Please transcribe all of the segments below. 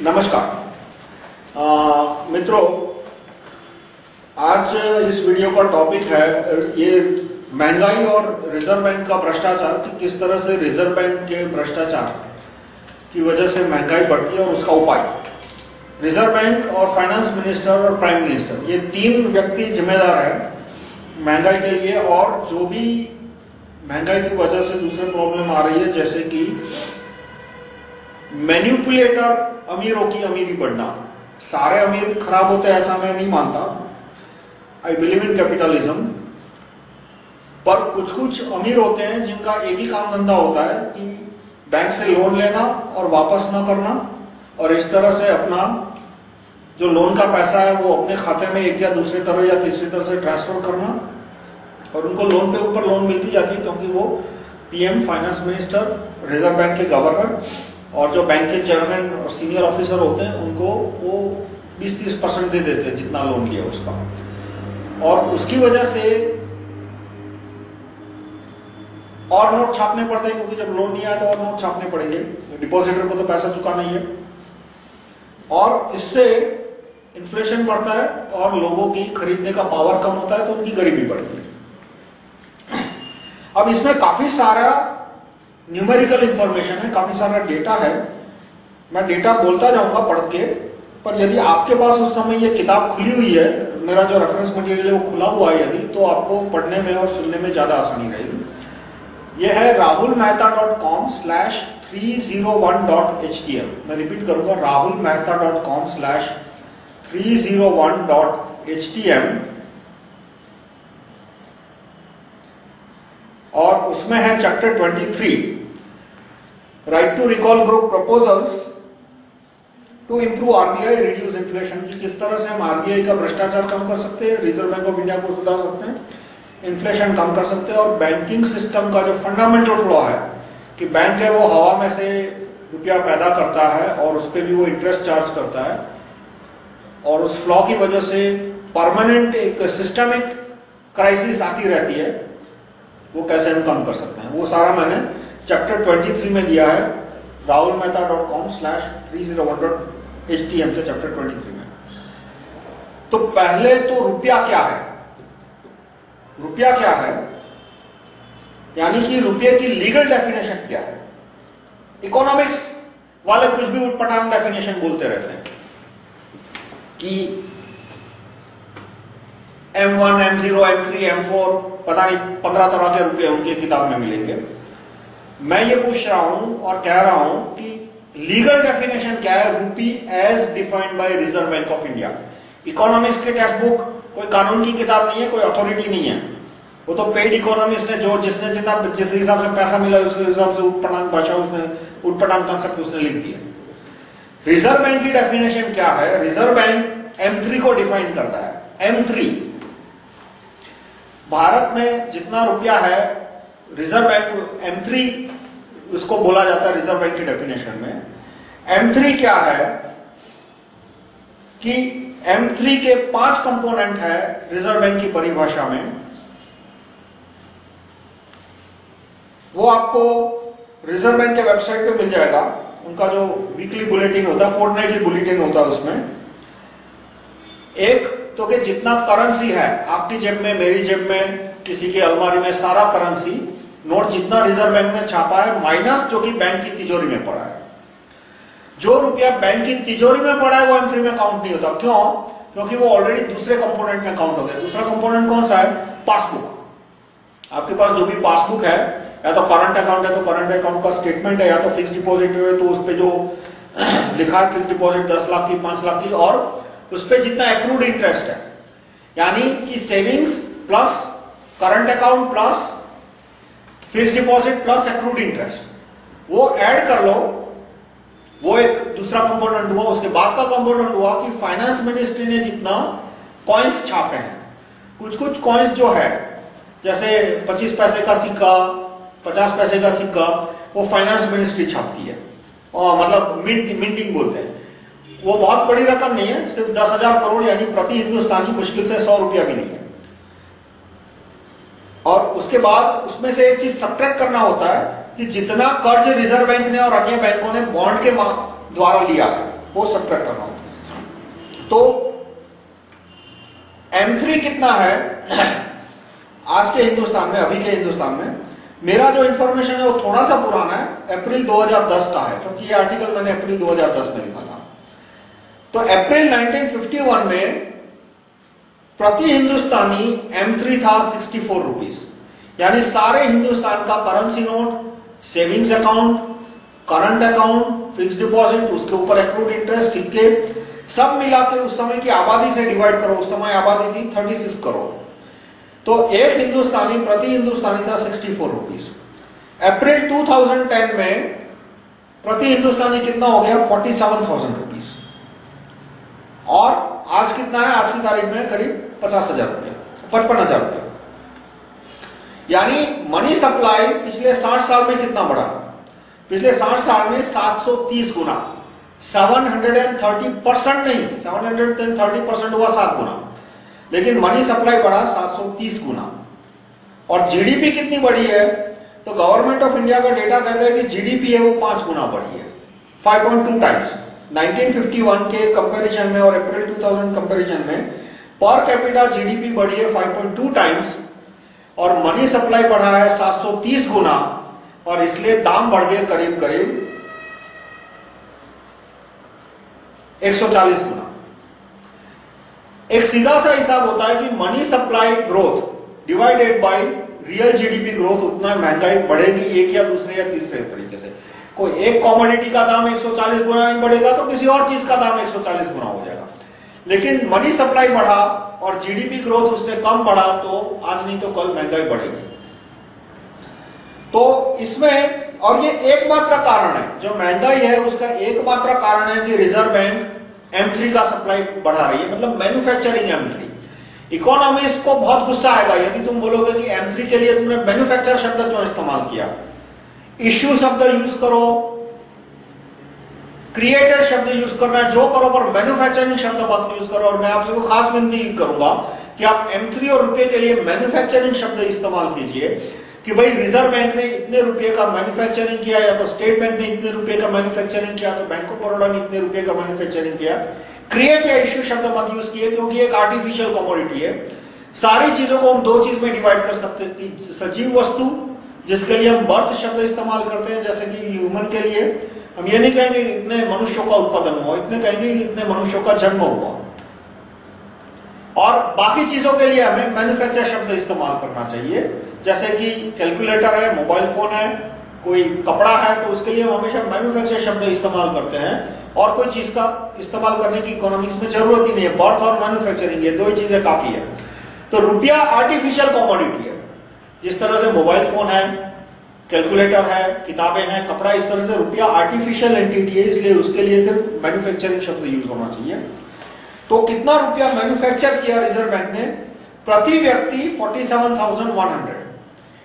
नमस्कार। मित्रों, आज इस वीडियो का टॉपिक है, ये महँगाई और रिज़र्व बैंक का भ्रष्टाचार, कि किस तरह से रिज़र्व बैंक के भ्रष्टाचार की वजह से महँगाई बढ़ती है और उसका उपाय। रिज़र्व बैंक और फाइनेंस मिनिस्टर और प्राइम मिनिस्टर ये तीन व्यक्ति जिम्मेदार हैं महँगाई के लिए और जो भी महँगाई की वजह से दूसरे प्रॉब्लम आ रही है, जैसे कि मैन्युपुलेटर अमीरों की अमीरी बढ़ना। सारे अमीर खराब होते ऐसा मैं नहीं मानता। आई बिलीव इन कैपिटलिज्म पर कुछ कुछ अमीर होते हैं जिनका एक ही काम धंधा होता है कि बैंक से लोन लेना और वापस ना करना और इस तरह से अपना जो लोन का पैसा है वो अपने खाते में एक या दूसरे तरह या तीसरी तरह से ट्रांसफ़र करना और उनको लोन पे ऊपर लोन मिलती जाती है क्योंकि वो PM finance minister Reserve Bank के गवर्नर और जो बैंक के चेयरमैन और सीनियर ऑफिसर होते हैं, उनको वो 20-30 परसेंट दे देते हैं जितना लोन लिया उसका। और उसकी वजह से और नोट छापने पड़ते हैं, क्योंकि जब लोन नहीं आया तो और नोट छापने पड़ेंगे। डिपॉजिटर को तो पैसा चुकाना ही है। और इससे इन्फ्लेशन बढ़ता है और लोगों की खरीदने का पावर कम होता है तो उनकी गरीबी बढ़ती है। अब इसमें काफ़ी सारा न्यूमेरिकल इंफॉर्मेशन है, काफ़ी सारा डेटा है। मैं डेटा बोलता जाऊँगा पढ़ के, पर यदि आपके पास उस समय ये किताब खुली हुई है, मेरा जो रेफरेंस मटेरियल है वो खुला हुआ है यदि तो आपको पढ़ने में और सुनने में ज़्यादा आसानी रहेगी। ये है Rahul Mehta dot com slash three zero one dot H T M. मैं रिपीट करूँगा Rahul Mehta dot com slash three zero one dot H T M. और उसमें है chapter 23 right to recall group proposals to improve RBI reduce inflation की किस तरह से हम आरबीआई का भ्रष्टाचार कम कर सकते हैं? रिज़र्व बैंक ऑफ़ इंडिया को सुधार सकते हैं। इन्फ्लेशन कम कर सकते हैं। और बैंकिंग सिस्टम का जो फंडामेंटल फ्लॉ है कि बैंक है, वो हवा में से रुपया पैदा करता है और उस पर भी वो इंटरेस्ट चार्ज करता है। और उस फ्लॉ की वजह से परमानेंट एक सिस्टमिक क्राइसिस आती रहती है। वो कैसे हम कम कर सकते हैं? वो सारा मैंने चैप्टर 23 में दिया है Rahul Mehta dot com slash three zero one dot H T M से चैप्टर 23 में। तो पहले तो रुपया क्या है? रुपया क्या है? यानी कि रुपये की लीगल डेफिनेशन क्या है? इकोनॉमिक्स वाले कुछ भी उठपटांग डेफिनेशन बोलते रहते हैं कि M1, M0, M3, M4 पता नहीं पंद्रह तरह के रुपए उनकी किताब में मिलेंगे। मैं ये पूछ रहा हूँ और कह रहा हूँ कि लीगल डेफिनेशन क्या है? Rupee as defined by Reserve Bank of India economics के टेक्स्ट बुक कोई कानून की किताब नहीं है, कोई अथॉरिटी नहीं है। वो तो पेड इकोनॉमिस्ट ने जो जिसने जितना, जिस हिसाब से पैसा मिला उसके हिसाब से उठपटांग भाषा उसने उठपटांग कंसेप्ट उसने लिख दिया। रिज़र्व बैंक की डेफिनेशन क्या है? रिज़र्व बैंक एम को डिफाइन करता है। एम भारत में जितना रुपया है रिज़र्व बैंक M3 उसको बोला जाता है रिज़र्व बैंक की डेफिनेशन में। M3 क्या है? कि M3 के पाँच कंपोनेंट है रिज़र्व बैंक की परिभाषा में। वो आपको रिज़र्व बैंक के वेबसाइट पे मिल जाएगा। उनका जो वीकली बुलेटिन होता है फोर्टनाइटली बुलेटिन होता है उसमें। एक तो कि जितना करेंसी है, आपकी जेब में, मेरी जेब में, किसी की अलमारी में, सारा करेंसी नोट जितना रिज़र्व बैंक ने छापा है, माइनस जो कि बैंक की तिजोरी में पड़ा है। जो रुपया बैंक की तिजोरी में पड़ा है, वो एंट्री में काउंट नहीं होता। क्यों? क्योंकि वो ऑलरेडी दूसरे कंपोनेंट में काउंट हो गया। दूसरा कंपोनेंट कौन सा है? पासबुक आपके पास जो भी पासबुक है, या तो करंट अकाउंट है तो करंट अकाउंट का स्टेटमेंट है, या तो फिक्स डिपॉजिट है तो उस पर जो लिखा है फिक्स डिपॉजिट दस लाख की, पाँच लाख की, और उस पर जितना एक्रूड इंटरेस्ट है। यानी कि savings plus current account plus fix deposit plus accrued interest वो ऐड कर लो, वो एक दूसरा कंपोनेंट हुआ, उसके बाद का कंपोनेंट हुआ कि फाइनेंस मिनिस्ट्री ने जितना कॉइन्स छापे हैं। कुछ कुछ कॉइन्स जो है, जैसे 25 पैसे का सिक्का 50 पैसे का सिक्का, वो फाइनेंस मिनिस्ट्री छापती है। और मतलब मिंट मिंटिंग बोलते हैं। वो बहुत बड़ी रकम नहीं है, सिर्फ़ दस हज़ार करोड़ यानी प्रति हिंदुस्तानी मुश्किल से सौ रुपया भी नहीं है। और उसके बाद उसमें से एक चीज़ सब्ट्रैक्ट करना होता है कि जितना कर्ज रिज़र्व बैंक ने और अन्य बैंकों ने बॉन्ड के द्वारा लिया वो सब्ट्रैक्ट करना होता है। तो M3 कितना है? आज के हिंदुस्तान में, अभी के हिंदुस्तान में, मेरा जो इंफॉर्मेशन है वो थोड़ा सा पुराना है अप्रैल 2010 का है, क्योंकि ये आर्टिकल मैंने अप्रैल 2010 में लिखा था। तो अप्रैल 1951 में प्रति हिंदुस्तानी M3 था 64 रुपीस यानी सारे हिंदुस्तान का currency note savings account current account fix deposit उसके ऊपर एक्रूड इंटरेस्ट सिक्के सब मिला के उस समय की आबादी से डिवाइड करो। उस समय आबादी थी 36 करोड़ तो एक हिंदुस्तानी प्रति हिंदुस्तानी था 64 रुपीस अप्रैल 2010 में प्रति हिंदुस्तानी कितना हो गया? 47,000 रुपीस और आज कितना है? आज की तारीख में करीब पचास हज़ार रुपया। पचपन हज़ार रुपया। यानी मनी सप्लाई पिछले 60 साल में कितना बढ़ा? पिछले 60 साल में 730 गुना। 730 परसेंट नहीं 730 परसेंट हुआ सात गुना। लेकिन मनी सप्लाई बढ़ा 730 गुना। और जीडीपी कितनी बढ़ी है? तो गवर्नमेंट ऑफ़ इंडिया का डेटा कहता है कि जीडीपी है वो पाँच गुना बढ़ी है। 5.2 टाइम्स 1951 के कंपैरिजन में और अप्रैल 2000 कंपैरिजन में पर कैपिटा जीडीपी बढ़ी है 5.2 टाइम्स और मनी सप्लाई बढ़ा है 730 गुना और इसलिए दाम बढ़ गए करीब करीब 140 गुना। एक सीधा सा हिसाब होता है कि money supply growth divided by real GDP growth उतना महँगाई बढ़ेगी एक या दूसरे या तीसरे तरीके से। कोई एक कॉमोडिटी का दाम 140 गुना नहीं बढ़ेगा तो किसी और चीज़ का दाम 140 गुना हो जाएगा। लेकिन मनी सप्लाई बढ़ा और जीडीपी ग्रोथ उससे कम बढ़ा तो आज नहीं तो कल महँगाई बढ़ेगी। तो इसमें, और ये एकमात्र कारण है, जो महँगाई है उसका एकमात्र कारण है कि रिज़र्व बैंक M3 का सप्लाई बढ़ा रही है मतलब मैन्युफैक्चरिंग M3 इकोनॉमिस्ट को बहुत गुस्सा आएगा, यदि तुम बोलोगे कि M3 के लिए तुमने मैन्युफैक्चर शब्द क्यों इस्तेमाल किया? इश्यू शब्द यूज़ करो क्रिएटेड शब्द यूज़ करना जो करो पर मैन्युफैक्चरिंग शब्द मत यूज़ करो और मैं आपसे को खास विनती करूँगा कि आप M3 और रुपए के लिए मैन्युफैक्चरिंग शब्द इस्तेमाल कीजिए कि भाई रिज़र्व बैंक ने इतने रुपए का मैन्युफैक्चरिंग किया या तो स्टेट बैंक ने इतने रुपए का मैन्युफैक्चरिंग किया तो बैंक ऑफ़ बड़ौदा ने इतने रुपए का मैन्युफैक्चरिंग किया। क्रिएट या इश्यू शब्द मत यूज़ किए क्योंकि एक आर्टिफिशियल कमोडिटी है। सारी चीज़ों को हम दो चीज़ में डिवाइड कर सकते सजीव वस्तु जिसके लिए हम बर्थ शब्द इस्तेमाल करते हैं, जैसे कि ह्यूमन के लिए। हम ये नहीं कहेंगे इतने मनुष्यों का उत्पादन हुआ, इतने कहेंगे इतने मनुष्यों का जन्म हुआ। और बाकी चीज़ों के लिए हमें मैन्युफैक्चर शब्द इस्तेमाल करना चाहिए। जैसे कि कैलकुलेटर है मोबाइल फ़ोन है, कोई कपड़ा है तो उसके लिए हम हमेशा मैन्युफैक्चर शब्द इस्तेमाल करते हैं। और कोई चीज़ का इस्तेमाल करने की इकोनॉमिक्स में ज़रूरत ही नहीं है। बर्थ और मैन्युफैक्चरिंग ये दो ही चीज़ें काफ़ी है। तो रुपया आर्टिफिशियल कॉमोडिटी है। जिस तरह से मोबाइल फ़ोन है कैलकुलेटर है किताबें हैं कपड़ा इस तरह से रुपया आर्टिफिशियल एंटिटी है इसलिए उसके लिए सिर्फ़ मैन्युफैक्चरिंग शब्द यूज़ होना चाहिए। तो कितना रुपया मैन्युफैक्चर किया रिज़र्व बैंक ने? प्रति व्यक्ति 47,100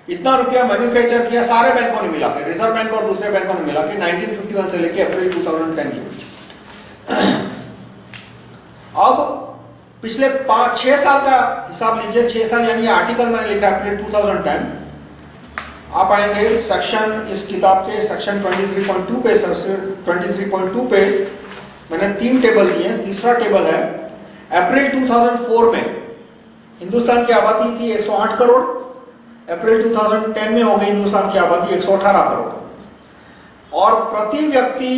इतना रुपया मैन्युफैक्चर किया सारे बैंकों ने मिला के रिज़र्व बैंक और दूसरे बैंकों ने मिला के 1951 से लेकर अप्रैल 2010 के बीच। अब पिछले पाँच, छह साल का हिसाब लीजिए, छह साल यानी आर्टिकल मैंने लिखा अप्रैल 2010 आप आएँगे सेक्शन इस किताब के सेक्शन 23.2 पे 23.2 पे। मैंने तीन टेबल दिए तीसरा टेबल है अप्रैल 2004 में हिंदुस्तान की आबादी थी 108 करोड़ अप्रैल 2010 में हो गई हिंदुस्तान की आबादी 118 करोड़। और प्रति व्यक्ति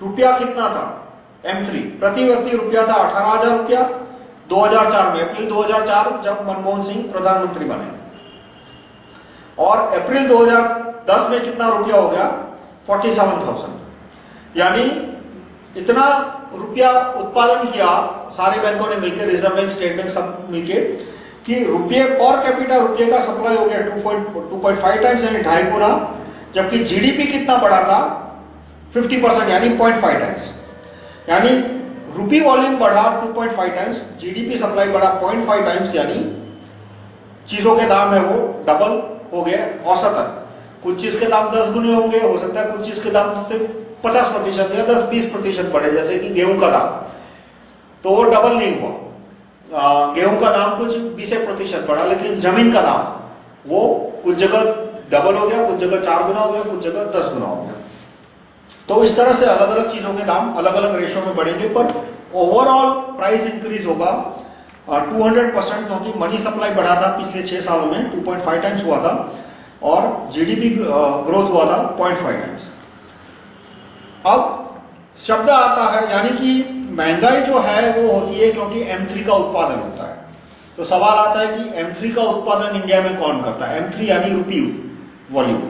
रुपया कितना था? M3 प्रति व्यक्ति रुपया था 18000 रुपया। 2004 में अप्रैल 2004 जब मनमोहन सिंह प्रधानमंत्री बने। और अप्रैल 2010 में कितना रुपया हो गया? 47,000 यानी इतना रुपया उत्पादन किया सारे बैंकों ने मिलकर रिज़र्व बैंक स्टेट बैंक सब मिलकर कि रुपये पर कैपिटा रुपये का सप्लाई हो गया 2.5 टाइम्स यानी ढाई गुना। जबकि जीडीपी कितना बढ़ा था? 50 परसेंट यानी 0.5 टाइम्स यानी रुपी वॉल्यूम बढ़ा 2.5 टाइम्स जीडीपी सप्लाई बढ़ा 0.5 टाइम्स यानी चीज़ों के दाम है वो डबल हो गए औसतन कुछ चीज़ के दाम 10 गुने होंगे, हो सकता है कुछ चीज़ के दाम सिर्फ़ 50 प्रतिशत या 10 20 प्रतिशत बढ़े, जैसे कि गेहूँ का दाम। तो वो डबल नहीं हुआ। गेहूँ का दाम कुछ 20 प्रतिशत बढ़ा, लेकिन ज़मीन का दाम, वो कुछ जगह डबल हो गया, कुछ जगह चार गुना हो गया, कुछ जगह दस गुना हो गया। तो इस तरह से अलग-अलग चीज़ों के दाम अलग-अलग रेशो में बढ़ेंगे, पर ओवरऑल प्राइस इंक्रीज होगा। 200 परसेंट क्योंकि मनी सप्लाई बढ़ा था पिछले छह सालों में 2.5 टाइम्स हुआ था, और जीडीपी ग्रोथ हुआ था 0.5 टाइम्स अब शब्द आता है, यानी कि महँगाई जो है वो होती है क्योंकि M3 का उत्पादन होता है। तो सवाल आता है कि M3 का उत्पादन इंडिया में कौन करता है? M3 यानी रुपी वॉल्यूम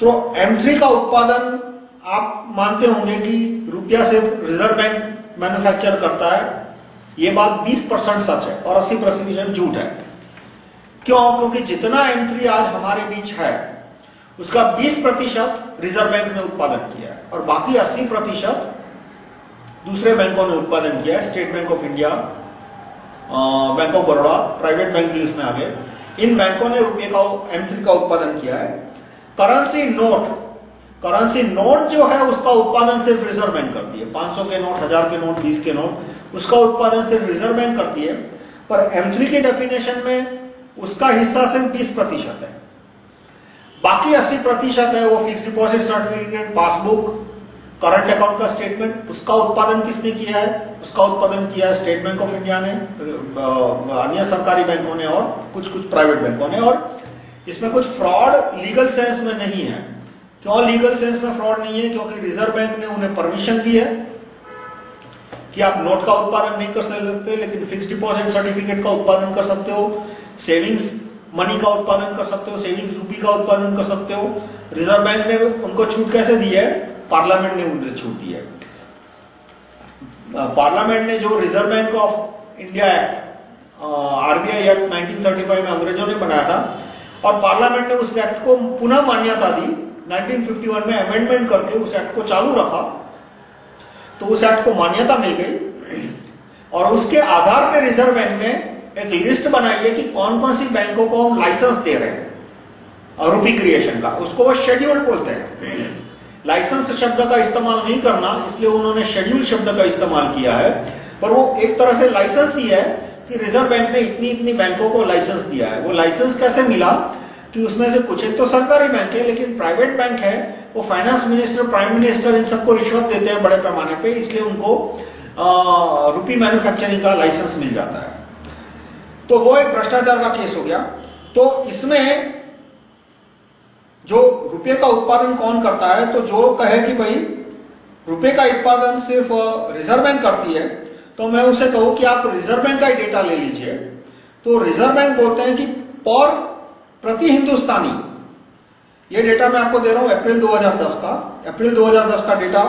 तो M3 का उत्पादन आप मानते होंगे कि रुपया सिर्फ़ रिज़र्व बैंक मैन्युफैक्चर करता है। ये बात 20 परसेंट सच है और 80 प्रतिशत झूठ है। क्यों? क्योंकि जितना एंट्री आज हमारे बीच है, उसका 20 प्रतिशत रिज़र्व बैंक ने उत्पादन किया है और बाकी 80 प्रतिशत दूसरे बैंकों ने उत्पादन किया है, State Bank of India Bank of Baroda, private bank भी उसमें आ गए इन बैंकों ने रुपये का M3 का उत्पादन किया है। करेंसी नोट करेंसी नोट जो है, उसका उत्पादन सिर्फ़ रिज़र्व बैंक करती है। 500 के नोट हज़ार के नोट 20 के नोट उसका उत्पादन सिर्फ़ रिज़र्व बैंक करती है। पर M3 के डेफिनेशन में उसका हिस्सा सिर्फ़ 20 प्रतिशत है। बाकी 80 प्रतिशत है वो fix deposit certificate passbook current account का स्टेटमेंट उसका उत्पादन किसने किया है? उसका उत्पादन किया है स्टेट बैंक ऑफ़ इंडिया ने अन्य सरकारी बैंकों ने और कुछ कुछ प्राइवेट बैंकों ने। और इसमें कुछ फ्रॉड लीगल सेंस में नहीं है। क्यों लीगल सेंस में फ्रॉड नहीं है, क्योंकि रिज़र्व बैंक ने उन्हें परमिशन दी है कि आप नोट का उत्पादन नहीं कर सकते, लेकिन फिक्स डिपॉजिट सर्टिफिकेट का उत्पादन कर सकते हो सेविंग्स मनी का उत्पादन कर सकते हो सेविंग्स रूपी का उत्पादन कर सकते हो। रिज़र्व बैंक ने उनको छूट कैसे दी है? पार्लियामेंट ने उन्हें छूट दी है। पार्लियामेंट ने जो Reserve Bank of India act RBI act 1935 में अंग्रेज़ों ने बनाया था, और पार्लियामेंट ने उस एक्ट को पुनः मान्यता दी 1951 में अमेंडमेंट करके उस एक्ट को चालू रखा। तो उस एक्ट को मान्यता मिल गई। और उसके आधार पर रिज़र्व बैंक ने एक लिस्ट बनाई है कि कौन कौन सी बैंकों को हम लाइसेंस दे रहे हैं। रूपी क्रिएशन का। उसको वो शेड्यूल बोलते हैं। लाइसेंस शब्द का इस्तेमाल नहीं करना, इसलिए उन्होंने शेड्यूल शब्द का इस्तेमाल किया है। पर वो एक तरह से लाइसेंस ही है कि रिज़र्व बैंक ने इतनी इतनी बैंकों को लाइसेंस दिया है। वो लाइसेंस कैसे मिला? कि उसमें से कुछ एक तो सरकारी बैंक है, लेकिन प्राइवेट बैंक है, वो फाइनेंस मिनिस्टर प्राइम मिनिस्टर इन सबको रिश्वत देते हैं बड़े पैमाने पे, इसलिए उनको रुपी मैन्युफैक्चरिंग का लाइसेंस मिल जाता है। तो वो एक भ्रष्टाचार का केस हो गया। तो इसमें जो रुपये का उत्पादन कौन करता है तो जो कहे कि भाई रुपये का उत्पादन सिर्फ़ रिज़र्व बैंक करती है तो मैं उसे कहूँ कि आप रिज़र्व बैंक का ही डेटा ले लीजिए। तो रिज़र्व बैंक बोलते हैं कि पर प्रति हिंदुस्तानी। ये डेटा मैं आपको दे रहा हूँ अप्रैल 2010 का। अप्रैल 2010 का डेटा।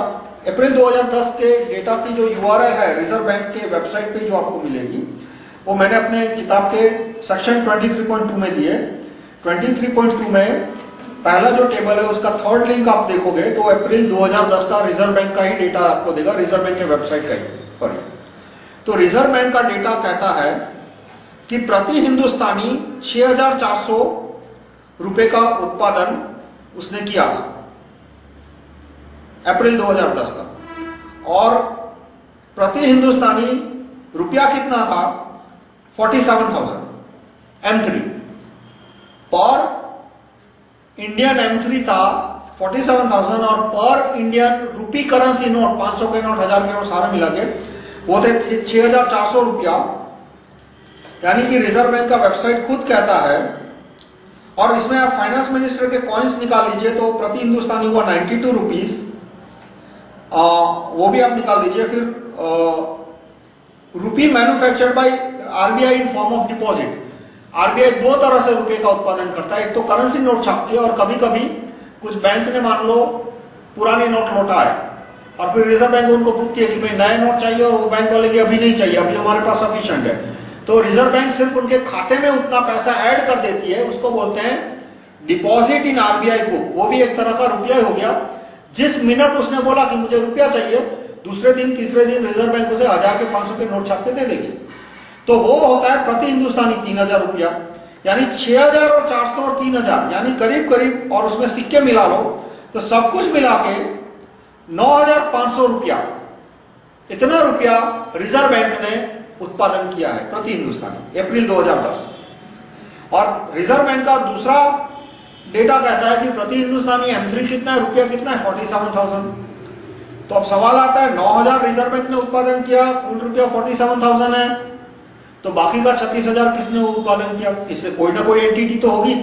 अप्रैल 2010 के डेटा की जो यूआरएल है रिज़र्व बैंक के वेबसाइट पे जो आपको मिलेगी वो मैंने अपने किताब के सेक्शन 23.2 में दिए 23.2 में पहला जो टेबल है उसका थर्ड लिंक आप देखोगे तो अप्रैल 2010 का रिज़र्व बैंक का ही डेटा आपको देगा रिज़र्व बैंक के वेबसाइट का ही। पर तो रिज़र्व बैंक का डेटा कहता है कि प्रति हिंदुस्तानी 6,400 रुपए का उत्पादन उसने किया अप्रैल 2010 तक और प्रति हिंदुस्तानी रुपया कितना था? 47,000 M3 पर इंडियन M3 था 47,000 और पर इंडियन रुपी करेंसी नोट 500 के नोट हज़ार के नोट सारे मिला के वो थे 6,400 रुपया। यानी कि रिज़र्व बैंक का वेबसाइट खुद कहता है और इसमें आप फाइनेंस मिनिस्टर के कॉइन्स निकाल लीजिए तो प्रति हिंदुस्तानी हुआ 92 रुपीस वो भी आप निकाल दीजिए, फिर rupee manufactured by RBI in form of deposit RBI दो तरह से रुपए का उत्पादन करता है, एक तो करेंसी नोट छापती है और कभी कभी कुछ बैंक ने मान लो पुराने नोट लौटा है और फिर रिज़र्व बैंक उनको पूछती है कि भाई नए नोट चाहिए और वो बैंक वाले की अभी नहीं चाहिए, अभी हमारे पास सफिशियंट है। तो रिज़र्व बैंक सिर्फ़ उनके खाते में उतना पैसा ऐड कर देती है, उसको बोलते हैं डिपॉजिट इन आरबीआई बुक वो भी एक तरह का रुपया हो गया। जिस मिनट उसने बोला कि मुझे रुपया चाहिए, दूसरे दिन, तीसरे दिन रिज़र्व बैंक उसे हज़ार के पाँच के नोट छाप के दे देगी। तो वो होता है प्रति हिंदुस्तानी तीन हज़ार रुपया। यानी छह हज़ार और चार सौ और तीन हज़ार। यानी करीब करीब, और उसमें सिक्के मिला लो तो सब कुछ मिला के नौ हज़ार पाँच सौ रुपया। इतना रुपया रिज़र्व बैंक ने उत्पादन किया है प्रति हिंदुस्तानी अप्रैल 2010 और रिज़र्व बैंक का दूसरा डेटा कहता है कि प्रति हिंदुस्तानी M3 कितना है रुपया कितना है? 47,000 तो अब सवाल आता है 9000 रिज़र्व बैंक ने उत्पादन किया कुल रुपया 47,000 है। तो बाकी का 36,000 किसने उत्पादन किया? इससे कोई ना कोई एंटिटी तो होगी।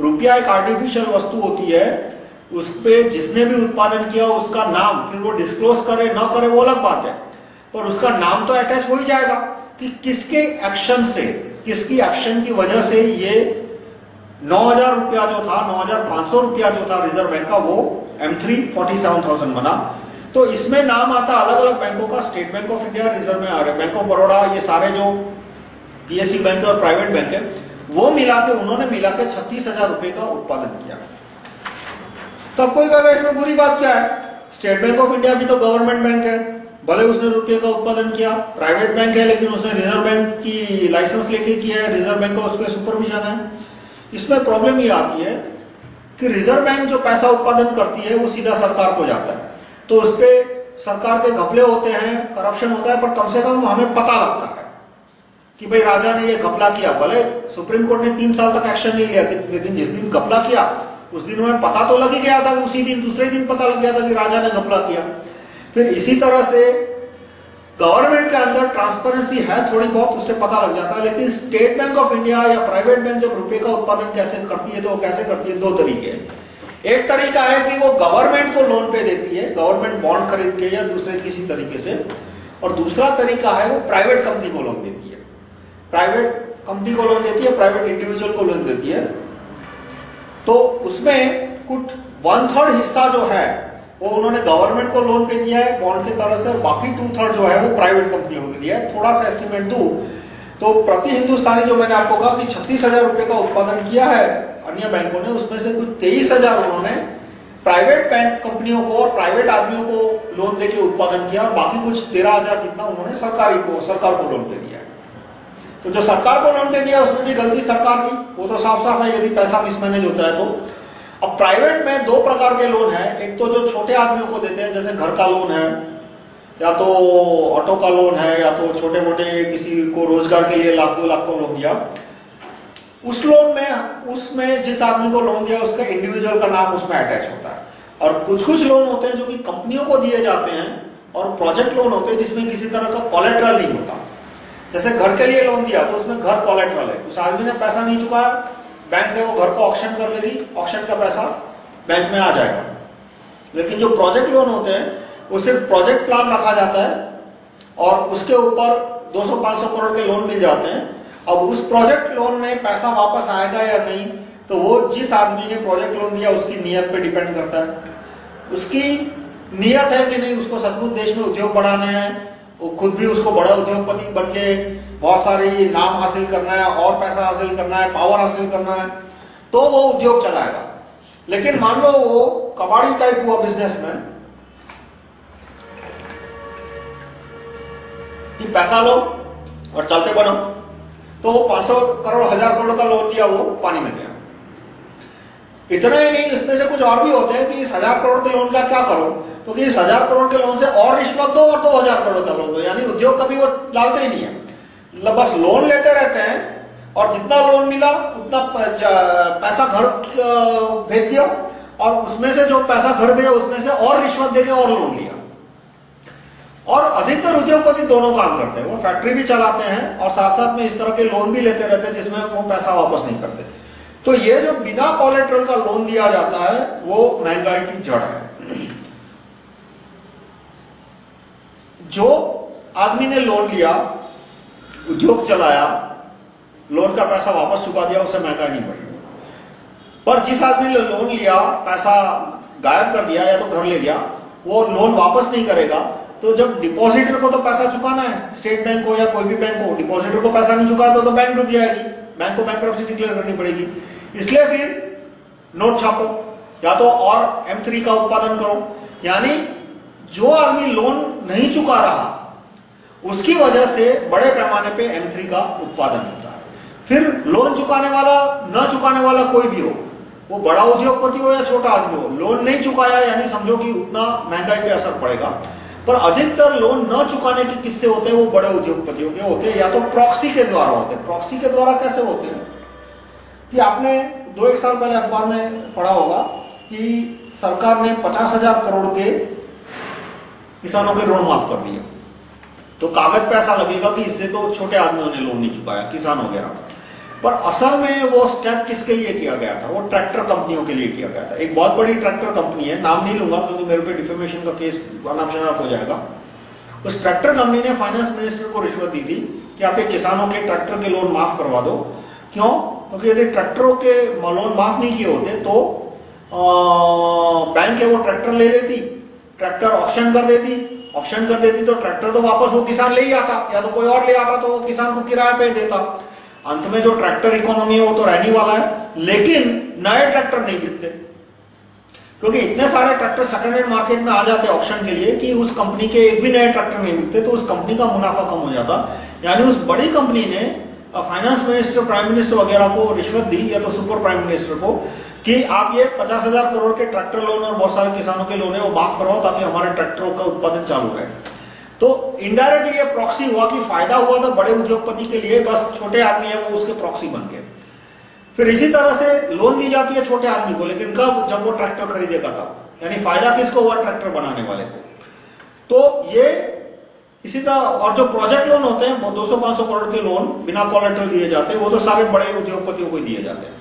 रुपया एक आर्टिफिशियल वस्तु होती है उस पे जिसने भी उत्पादन किया उसका नाम फिर वो डिस्क्लोज करे ना करे वो अलग बात है। पर उसका नाम तो अटैच हो ही जाएगा कि किसके एक्शन से, किसकी एक्शन की वजह से ये 9000 रुपया जो था 9500 रुपया जो था रिज़र्व बैंक का, वो M3 47000 बना। तो इसमें नाम आता अलग अलग बैंकों का, State Bank of India, Reserve रहे बैंक ऑफ़ बड़ौदा, ये सारे जो पीएससी बैंक और प्राइवेट बैंक है, वो मिला के, उन्होंने मिला के छत्तीस हज़ार रुपए का उत्पादन किया। सब कोई कहेगा, इसमें बुरी बात क्या है? स्टेट बैंक ऑफ़ इंडिया भी तो गवर्नमेंट बैंक है। भले उसने रुपये का उत्पादन किया प्राइवेट बैंक है, लेकिन उसने रिज़र्व बैंक की लाइसेंस लेके किया है रिज़र्व बैंक का उस पर सुपरविजन है। इसमें प्रॉब्लम ये आती है कि रिज़र्व बैंक जो पैसा उत्पादन करती है, वो सीधा सरकार को जाता है। तो उस पर सरकार के घपले होते हैं करप्शन होता है, पर कम से कम हमें पता लगता है कि भाई राजा ने ये घपला किया। भले सुप्रीम कोर्ट ने तीन साल तक एक्शन नहीं लिया, लेकिन जिस दिन घपला किया, उस दिन हमें पता तो लग ही गया था, उसी दिन, दूसरे दिन पता लग गया था कि राजा ने घपला किया। फिर इसी तरह से गवर्नमेंट के अंदर ट्रांसपेरेंसी है, थोड़ी बहुत, उससे पता लग जाता है। लेकिन स्टेट बैंक ऑफ़ इंडिया या प्राइवेट बैंक जब रुपए का उत्पादन कैसे करती है तो वो कैसे करती है? दो तरीके एक तरीका है कि वो गवर्नमेंट को लोन पे देती है गवर्नमेंट बॉन्ड खरीद के या दूसरे किसी तरीके से। और दूसरा तरीका है, वो प्राइवेट कंपनी को लोन देती है। प्राइवेट कंपनी को लोन देती है प्राइवेट इंडिविजुअल को लोन देती है। तो उसमें कुछ वन थर्ड हिस्सा जो है वो उन्होंने गवर्नमेंट को लोन पे दिया है बॉन्ड की तरह से बाकी टू थर्ड जो है वो प्राइवेट कंपनियों को दिया है। थोड़ा सा एस्टिमेट दू तो प्रति हिंदुस्तानी जो मैंने आपको कहा कि छत्तीस हज़ार रुपए का उत्पादन किया है अन्य बैंकों ने, उसमें से कुछ तेईस हज़ार उन्होंने प्राइवेट बैंक कंपनियों को और प्राइवेट आदमियों को लोन देके उत्पादन किया और बाकी कुछ तेरह हज़ार जितना उन्होंने सरकारी को, सरकार को लोन पे दिया तो जो सरकार को लोन पे दिया उसमें भी गलती सरकार की, वो तो साफ़ साफ़ है, यदि पैसा मिसमैनेज होता है तो। अब प्राइवेट में दो प्रकार के लोन है। एक तो जो छोटे आदमियों को देते हैं, जैसे घर का लोन है, या तो ऑटो का लोन है, या तो छोटे मोटे किसी को रोज़गार के लिए लाख दो लाख का लोन दिया। उस लोन में, उसमें जिस आदमी को लोन दिया, उसका इंडिविजुअल का नाम उसमें अटैच होता है। और कुछ कुछ लोन होते हैं जो कि कंपनियों को दिए जाते हैं, और प्रोजेक्ट लोन होते हैं जिसमें किसी तरह का कॉलेट्रल नहीं होता। जैसे घर के लिए लोन दिया तो उसमें घर कॉलेट्रल है। उस आदमी ने पैसा नहीं चुकाया बैंक है वो घर को ऑप्शन कर लेगी ऑप्शन का पैसा बैंक में आ जाएगा। लेकिन जो प्रोजेक्ट लोन होते हैं, वो सिर्फ़ प्रोजेक्ट प्लान रखा जाता है और उसके ऊपर 200-500 करोड़ के लोन मिल जाते हैं। अब उस प्रोजेक्ट लोन में पैसा वापस आएगा या नहीं तो वो जिस आदमी ने प्रोजेक्ट लोन दिया, उसकी नीयत पे डिपेंड करता है। उसकी नीयत है कि नहीं, उसको सचमुच देश में उद्योग बढ़ाने हैं, वो खुद भी उसको बड़ा उद्योगपति बन के बहुत सारी नाम हासिल करना है, और पैसा हासिल करना है पावर हासिल करना है तो वो उद्योग चलाएगा। लेकिन मान लो वो कबाड़ी टाइप हुआ बिजनेसमैन कि पैसा लो और चलते बनो। तो वो 500 करोड़, हज़ार करोड़ का लोन दिया वो पानी में गया। इतना ही नहीं, इसमें से कुछ और भी होते हैं कि इस हज़ार करोड़ के लोन का क्या करो? तो कि इस हज़ार करोड़ के लोन से और रिश्वत दो और दो हज़ार करोड़ का लोन दो। यानी उद्योग कभी वो डालते ही नहीं है। बस लोन लेते रहते हैं और जितना लोन मिला, उतना पैसा घर भेज दिया और उसमें से जो पैसा घर भेजा, उसमें से और रिश्वत देके और लोन लिया। और अधिकतर उद्योगपति दोनों काम करते हैं। वो फैक्ट्री भी चलाते हैं और साथ साथ में इस तरह के लोन भी लेते रहते हैं जिसमें वो पैसा वापस नहीं करते। तो ये जो बिना कॉलेट्रल का लोन दिया जाता है, वो महँगाई की जड़ है। जो आदमी ने लोन लिया उद्योग चलाया लोन का पैसा वापस चुका दिया उसे महँगाई नहीं बढ़ी पर जिस आदमी ने लोन लिया पैसा गायब कर दिया या तो घर ले गया वो लोन वापस नहीं करेगा तो जब डिपॉजिटर को तो पैसा चुकाना है स्टेट बैंक को या कोई भी बैंक को डिपॉजिटर को पैसा नहीं चुका तो, तो बैंक डूब जाएगी। बैंक को बैंक डिक्लेयर करनी पड़ेगी। इसलिए फिर नोट छापो या तो और M3 का उत्पादन करो। यानी जो आदमी लोन नहीं चुका रहा उसकी वजह से बड़े पैमाने पे M3 का उत्पादन होता है। फिर लोन चुकाने वाला, न चुकाने वाला कोई भी हो, वो बड़ा उद्योगपति हो या छोटा आदमी हो लोन नहीं चुकाया, यानी समझो कि उतना महँगाई पे असर पड़ेगा। पर अधिकतर लोन न चुकाने के किस्से होते हैं, वो बड़े उद्योगपतियों के होते हैं, या तो प्रॉक्सी के द्वारा होते हैं। प्रॉक्सी के द्वारा कैसे होते हैं? कि आपने दो एक साल पहले अखबार में पढ़ा होगा कि सरकार ने पचास हज़ार करोड़ के किसानों के ऋण माफ़ कर दिए। तो कागज़ पे ऐसा लगेगा कि इससे तो छोटे आदमियों ने लोन नहीं चुकाया किसान वगैरह पर असल में वो स्टेप किसके लिए किया गया था? वो ट्रैक्टर कंपनियों के लिए किया गया था। एक बहुत बड़ी ट्रैक्टर कंपनी है, नाम नहीं लूँगा क्योंकि मेरे पे डिफेमेशन का केस नाम शनाप हो जाएगा। उस ट्रैक्टर कंपनी ने फाइनेंस मिनिस्टर को रिश्वत दी थी कि आप एक किसानों के ट्रैक्टर के लोन माफ़ करवा दो। क्यों? क्योंकि यदि ट्रैक्टरों के लोन माफ़ नहीं किए होते तो बैंक है वो ट्रैक्टर ले लेती ट्रैक्टर ऑप्शन कर देती। ऑप्शन कर देती तो ट्रैक्टर तो वापस वो किसान ले ही आता, या तो कोई और ले आता तो वो किसान को किराए पे देता। अंत में जो ट्रैक्टर इकोनॉमी है वो तो रहने वाला है, लेकिन नए ट्रैक्टर नहीं बिकते। क्योंकि इतने सारे ट्रैक्टर सेकंड हैंड मार्केट में आ जाते ऑप्शन के लिए कि उस कंपनी के एक भी नए ट्रैक्टर नहीं बिकते तो उस कंपनी का मुनाफा कम हो जाता। यानी उस बड़ी कंपनी ने फाइनेंस मिनिस्टर प्राइम मिनिस्टर वगैरह को रिश्वत दी, या तो सुपर प्राइम मिनिस्टर को कि आप ये पचास हज़ार करोड़ के ट्रैक्टर लोन और बहुत सारे किसानों के लोन है, वो माफ़ करवाओ ताकि हमारे ट्रैक्टरों का उत्पादन चालू रहे। तो इनडायरेक्टली ये प्रॉक्सी हुआ कि फ़ायदा हुआ तो बड़े उद्योगपति के लिए, बस छोटे आदमी है, वो उसके प्रॉक्सी बन गए। फिर इसी तरह से लोन दी जाती है छोटे आदमी को, लेकिन कब? जब वो ट्रैक्टर खरीदेगा तब। यानी फ़ायदा किसको हुआ? ट्रैक्टर बनाने वाले को। तो ये इसी तरह, और जो प्रोजेक्ट लोन होते हैं, वो 200-500 करोड़ के लोन बिना कॉलेट्रल दिए जाते हैं, वो तो सारे बड़े उद्योगपतियों को दिए जाते हैं।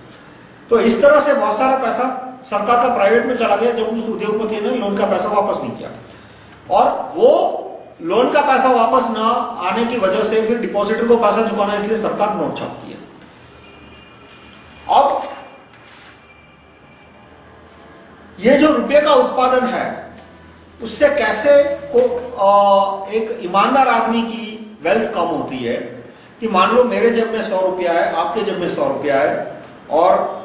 तो इस तरह से बहुत सारा पैसा सरकार का प्राइवेट में चला गया जब उस उद्योगपति ने लोन का पैसा वापस नहीं किया और वो लोन का पैसा वापस ना आने की वजह से फिर डिपॉजिटर को पैसा चुकाना इसलिए सरकार नोट छापती है अब ये जो रुपये का उत्पादन है उससे कैसे को आ, एक ईमानदार आदमी की वेल्थ कम होती है कि मान लो मेरे जेब में सौ रुपया है आपके जेब में सौ रुपया है और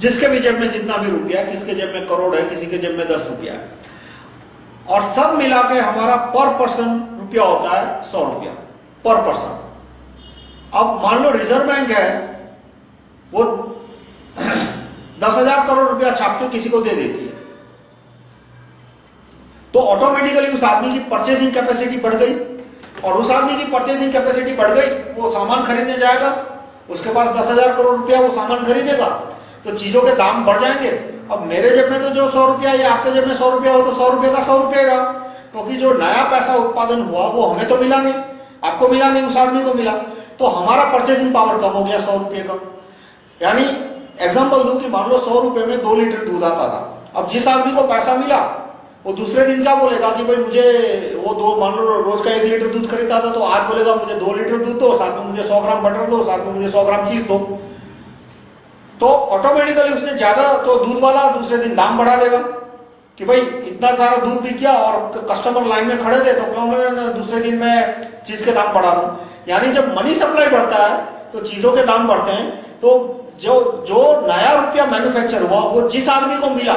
जिसके भी जेब में जितना भी रुपया है किसके जेब में करोड़ है, किसी के जेब में दस रुपया है। और सब मिला के हमारा पर पर्सन रुपया होता है सौ रुपया, पर पर्सन। अब मान लो रिज़र्व बैंक है, वो दस हज़ार करोड़ रुपया छाप के किसी को दे देती है। तो ऑटोमेटिकली उस आदमी की परचेसिंग कैपेसिटी बढ़ गई और उस आदमी की परचेसिंग कैपेसिटी बढ़ गई, वो सामान खरीदने जाएगा, उसके पास दस हज़ार करोड़ रुपया वो सामान खरीदेगा। तो चीज़ों के दाम बढ़ जाएँगे। अब मेरे जेब में तो जो सौ रुपया या आपके जेब में सौ रुपया हो तो सौ रुपये का सौ रुपये रहा क्योंकि जो नया पैसा उत्पादन हुआ वो हमें तो मिला नहीं। आपको मिला नहीं, उस आदमी को मिला। तो हमारा परचेसिंग पावर कम हो गया सौ रुपये का। यानी एग्ज़ाम्पल दू कि मान लो सौ रुपये में दो लीटर दूध आता था। अब जिस आदमी को पैसा मिला, वो दूसरे दिन क्या बोलेगा कि भाई मुझे वो दो, मान लो रोज का एक लीटर दूध खरीदता था तो आज बोलेगा मुझे दो लीटर दूध दो, साथ में मुझे सौ ग्राम बटर दो, साथ में मुझे सौ ग्राम चीज़ दो। तो ऑटोमेटिकली उसने ज़्यादा तो दूध वाला दूसरे दिन दाम बढ़ा देगा कि भाई इतना सारा दूध भी किया और कस्टमर लाइन में खड़े थे तो क्यों दूसरे दिन मैं चीज़ के दाम बढ़ा दूँ। यानी जब मनी सप्लाई बढ़ता है तो चीज़ों के दाम बढ़ते हैं। तो जो जो नया रुपया मैन्युफैक्चर हुआ, वो जिस आदमी को मिला,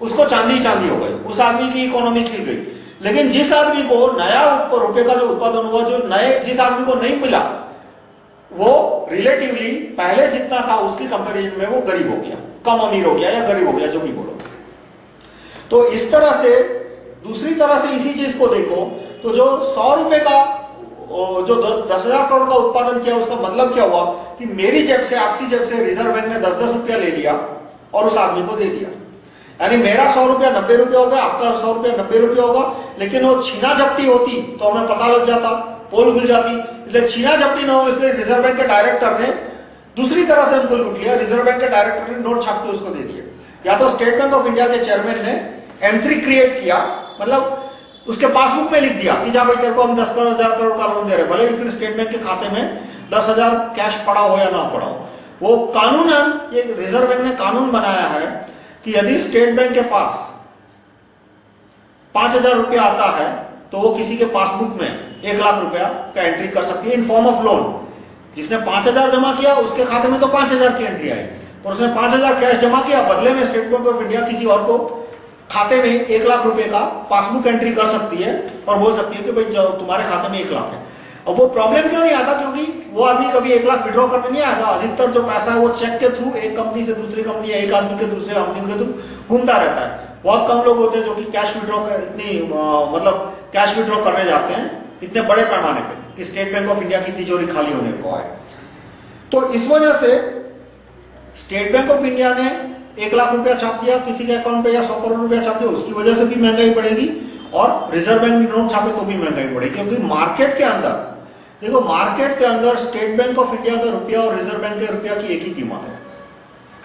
उसको चांदी चांदी हो गई, उस आदमी की इकोनॉमी खिल गई लेकिन जिस आदमी को नया रुपये का जो उत्पादन हुआ, जो नए, जिस आदमी को नहीं मिला वो रिलेटिवली पहले जितना था उसकी कंपैरिजन में वो गरीब हो गया, कम अमीर हो गया या गरीब हो गया, जो भी बोलो। तो इस तरह से, दूसरी तरह से इसी चीज़ को देखो तो जो सौ रुपए का जो दस हज़ार करोड़ का उत्पादन किया, उसका मतलब क्या हुआ कि मेरी जेब से, आपसी जेब से रिज़र्व बैंक ने दस दस रुपया ले लिया और उस आदमी को दे दिया। यानी मेरा सौ रुपया नब्बे रुपया होगा, आपका सौ रुपया नब्बे रुपया होगा, लेकिन वो छीना झपटी होती तो हमें पता लग जाता। पोल खुल जाती। इसलिए छीना झपटी ना हो, इसलिए रिज़र्व बैंक के डायरेक्टर ने दूसरी तरह से उनको लूट लिया। रिज़र्व बैंक के डायरेक्टर ने नोट छाप के उसको दे दिए या तो स्टेट बैंक ऑफ़ इंडिया के चेयरमैन ने एंट्री क्रिएट किया मतलब उसके पासबुक में लिख दिया कि जहाँ भाई तेरे को हम दस करोड़, हज़ार करोड़ का लोन दे रहे भले फिर स्टेट बैंक के खाते में दस हज़ार कैश पड़ा हो या ना पड़ा हो। वो कानून, ये रिज़र्व बैंक ने कानून बनाया है कि यदि स्टेट बैंक के पास पाँच हज़ार रुपया आता है तो वो किसी के पासबुक में एक लाख रुपया का एंट्री कर सकती है इन फॉर्म ऑफ़ लोन जिसने पाँच हज़ार जमा किया, उसके खाते में तो पाँच हज़ार की एंट्री आई। और उसने पाँच हज़ार कैश जमा किया, बदले में स्टेट बैंक ऑफ़ इंडिया किसी और को खाते में एक लाख रुपए का पासबुक एंट्री कर सकती है और बोल सकती है कि भाई तुम्हारे खाते में एक लाख है। और वो प्रॉब्लम क्यों नहीं आता? क्योंकि वो आदमी कभी एक लाख विड्रॉ करने नहीं आता। अधिकतर जो पैसा है वो चेक के थ्रू एक कंपनी से दूसरी कंपनी या एक आदमी के दूसरे कंपनी के थ्रू घूमता रहता है। बहुत कम लोग होते हैं जो कि कैश विड्रॉ इतनी मतलब कैश विड्रॉ करने जाते हैं। इतने बड़े पैमाने पे स्टेट बैंक ऑफ़ इंडिया की तिजोरी खाली होने को है तो इस वजह से स्टेट बैंक ऑफ़ इंडिया ने एक लाख रुपया छाप दिया किसी के अकाउंट पे या सौ करोड़ रुपया छाप दिया, उसकी वजह से भी महँगाई बढ़ेगी और रिज़र्व बैंक नोट छापे तो भी महँगाई बढ़ेगी। क्योंकि मार्केट के अंदर, देखो मार्केट के अंदर स्टेट बैंक ऑफ़ इंडिया का रुपया और रिज़र्व बैंक के रुपया की एक ही कीमत है।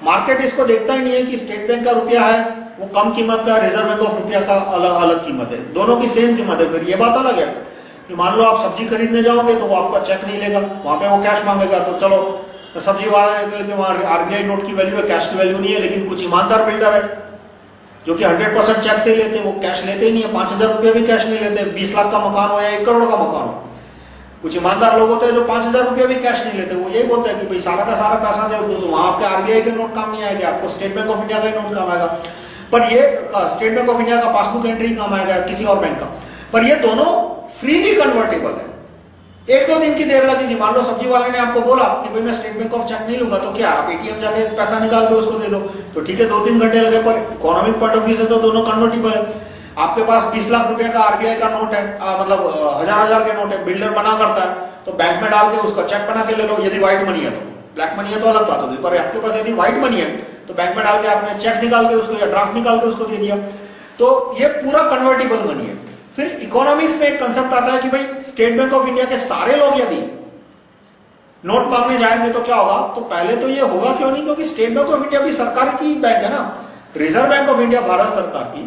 मार्केट इसको देखता ही नहीं है कि स्टेट बैंक का रुपया है, वो कम कीमत का, रिज़र्व बैंक ऑफ़ रुपया का अलग अलग कीमत है। दोनों की सेम कीमत है, फिर ये बात अलग है। कि मान लो आप सब्ज़ी खरीदने जाओगे तो वो आपका चेक नहीं लेगा, वहाँ पे वो कैश मांगेगा तो चलो तो सब्ज़ी वाले वहाँ आरबीआई नोट की वैल्यू है कैश की वैल्यू नहीं है, लेकिन कुछ ईमानदार बिल्डर है, जो कि 100 परसेंट चेक से लेते हैं, वो कैश लेते ही नहीं है, पाँच हज़ार रुपया भी कैश नहीं लेते, बीस लाख का मकान हो या एक करोड़ का मकान हो। कुछ ईमानदार लोग होते हैं जो पाँच हज़ार रुपया भी कैश नहीं लेते, वो यही बोलते हैं कि भाई सारा का सारा पैसा दे दो तो वहाँ आपके आरबीआई के नोट काम नहीं आएगा, आपको स्टेट बैंक ऑफ़ इंडिया का नोट काम आएगा। पर ये स्टेट बैंक ऑफ़ इंडिया का पासबुक एंट्री काम आएगा, किसी और बैंक का। पर ये दोनों फ्रीली कन्वर्टेबल है। एक दो दिन की देर लगेगी मान लो सब्ज़ी वाले ने आपको बोला कि भाई मैं स्टेट बैंक ऑफ़ चेक नहीं लूँगा तो क्या आप एटीएम जाके पैसा निकाल के उसको दे दो? तो ठीक है दो तीन घंटे लगे पर इकोनॉमिक पॉइंट ऑफ़ व्यू से तो दोनों कन्वर्टेबल है। आपके पास 20 लाख रुपए का आरबीआई का नोट है आ, मतलब हज़ार हज़ार के नोट है बिल्डर बना करता है तो बैंक में डाल के उसका चेक बना के ले लो। यदि व्हाइट मनी है तो। ब्लैक मनी है तो अलग बात होगी पर आपके पास यदि व्हाइट मनी है तो बैंक में डाल के आपने चेक निकाल के उसको या ड्राफ्ट निकाल के उसको दे दिया। तो ये पूरा कन्वर्टेबल मनी है। फिर इकोनॉमिक्स में एक कंसेप्ट आता है कि भाई स्टेट बैंक ऑफ़ इंडिया के सारे लोग यदि नोट मांगने जाएँगे तो क्या होगा? तो पहले तो ये होगा क्यों नहीं? क्योंकि स्टेट बैंक ऑफ़ इंडिया भी सरकार की बैंक है ना। Reserve Bank of India Bharat सरकार की।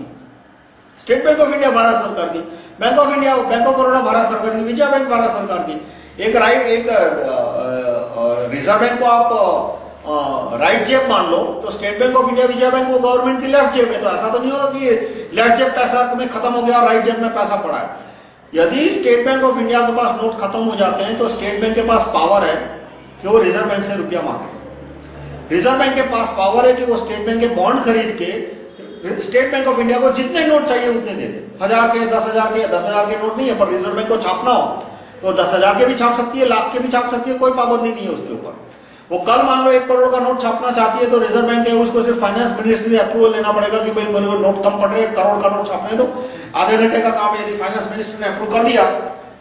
State Bank of India Bharat सरकार की। Bank of India Bank of Baroda Bharat सरकार की। विजय बैंक भारत सरकार की। एक राइट एक रिज़र्व बैंक को आप राइट जेब मान लो तो State Bank of India Vijaya bank वो गवर्नमेंट की लेफ़्ट जेब है तो ऐसा तो नहीं होगा कि लेफ़्ट जेब पैसा तुम्हें खत्म हो गया और राइट जेब में पैसा पड़ा है। यदि स्टेट बैंक ऑफ़ इंडिया के पास नोट खत्म हो जाते हैं तो स्टेट बैंक के पास पावर है कि वो रिज़र्व बैंक से रुपया मांगे। रिज़र्व बैंक के पास पावर है कि वो स्टेट बैंक के बॉन्ड खरीद के स्टेट बैंक ऑफ़ इंडिया को जितने नोट चाहिए उतने दे दे। हज़ार के, दस हज़ार के, दस हज़ार के नोट नहीं है, पर रिज़र्व बैंक को छापना हो तो दस हज़ार के भी छाप सकती है, लाख के भी छाप सकती है, कोई पाबंदी नहीं है उसके ऊपर। वो कल मान लो एक करोड़ का नोट छापना चाहती है तो रिज़र्व बैंक है, उसको सिर्फ़ फाइनेंस मिनिस्ट्री से अप्रूवल लेना पड़ेगा कि भाई बोले नोट कम पड़ रहे हैं, करोड़ का नोट छापने दो आधे घंटे का काम यदि फाइनेंस मिनिस्ट्री ने अप्रूव कर दिया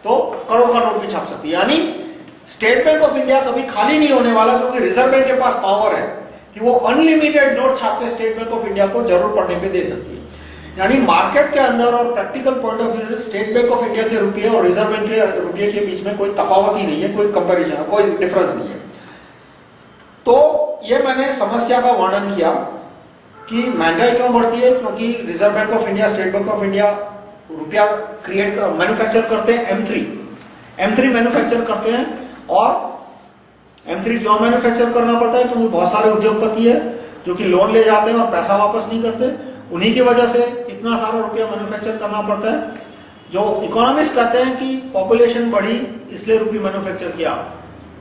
तो करोड़ का नोट भी छाप सकती है। यानी स्टेट बैंक ऑफ़ इंडिया कभी खाली नहीं होने वाला क्योंकि रिज़र्व बैंक के पास पावर है कि वो अनलिमिटेड नोट छाप के स्टेट बैंक ऑफ़ इंडिया को ज़रूर पड़ने पे दे सकती है। यानी मार्केट के अंदर और प्रैक्टिकल पॉइंट ऑफ़ व्यू से स्टेट बैंक ऑफ़ इंडिया के रुपये और रिज़र्व बैंक के रुपये के बीच में कोई तफावत ही नहीं है, कोई कंपेरिजन कोई डिफरेंस नहीं है। तो ये मैंने समस्या का वर्णन किया कि महँगाई क्यों बढ़ती है? क्योंकि Reserve Bank of India State Bank of India रुपया क्रिएट मैन्युफैक्चर करते हैं M3 M3 मैन्युफैक्चर करते हैं और M3 क्यों मैन्युफैक्चर करना पड़ता है? क्योंकि बहुत सारे उद्योगपति है जो कि लोन ले जाते हैं और पैसा वापस नहीं करते। उन्हीं की वजह से इतना सारा रुपया मैन्युफैक्चर करना पड़ता है। जो इकोनॉमिस्ट कहते हैं कि पॉपुलेशन बढ़ी, इसलिए रुपये मैन्युफैक्चर किया।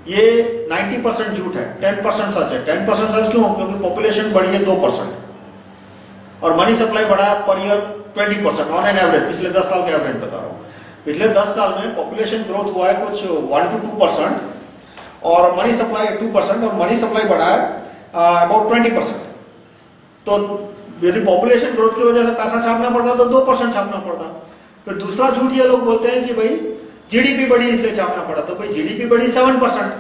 ये 90 परसेंट झूठ है 10 परसेंट सच है। 10 परसेंट सच क्यों? क्योंकि पॉपुलेशन बढ़ी है 2 परसेंट। और मनी सप्लाई बढ़ा है per year 20 percent on an average पिछले 10 साल के एवरेज बता रहा हूँ। पिछले 10 साल में पॉपुलेशन ग्रोथ हुआ है कुछ 1 टू 2 परसेंट और मनी सप्लाई 2 परसेंट और मनी सप्लाई बढ़ा है अबाउट 20 परसेंट। तो यदि पॉपुलेशन ग्रोथ की वजह से पैसा छापना पड़ता तो 2 परसेंट छापना पड़ता। फिर दूसरा झूठ ये लोग बोलते हैं कि भाई जीडीपी बढ़ी, इसलिए छापना पड़ा। तो भाई जीडीपी बढ़ी सेवन परसेंट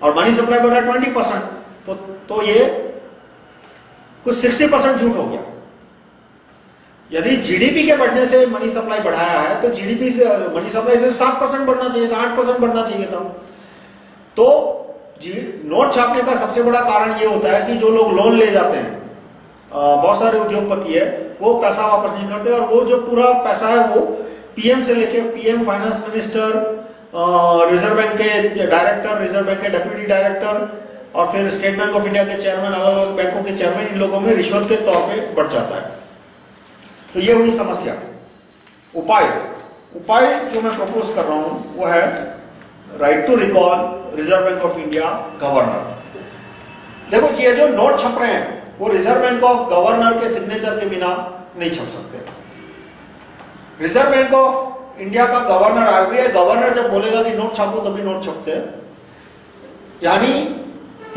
और मनी सप्लाई बढ़ा ट्वेंटी परसेंट तो तो ये कुछ सिक्सटी परसेंट झूठ हो गया। यदि जीडीपी के बढ़ने से मनी सप्लाई बढ़ाया है तो जीडीपी से मनी सप्लाई से सात परसेंट बढ़ना चाहिए था, आठ परसेंट बढ़ना चाहिए था। तो नोट छापने का सबसे बड़ा कारण ये होता है कि जो लोग लोन ले जाते हैं बहुत सारे उद्योगपति है, वो पैसा वापस नहीं करते और वो जो पूरा पैसा है वो पीएम से लेके PM finance minister Reserve Bank के डायरेक्टर, रिज़र्व बैंक के डेप्यूटी डायरेक्टर और फिर स्टेट बैंक ऑफ़ इंडिया के चेयरमैन, अलग अलग बैंकों के चेयरमैन, इन लोगों में रिश्वत के तौर पे बढ़ जाता है। तो ये हुई समस्या। उपाय। उपाय जो मैं प्रपोज कर रहा हूँ, वो है right to recall Reserve Bank of India governor देखो, ये जो नोट छप रहे हैं, वो रिज़र्व बैंक ऑफ़ गवर्नर के सिग्नेचर के बिना नहीं छप सकते। रिज़र्व बैंक ऑफ़ इंडिया का गवर्नर आरबीआई गवर्नर जब बोलेगा कि नोट छापो तभी नोट छपते हैं। यानी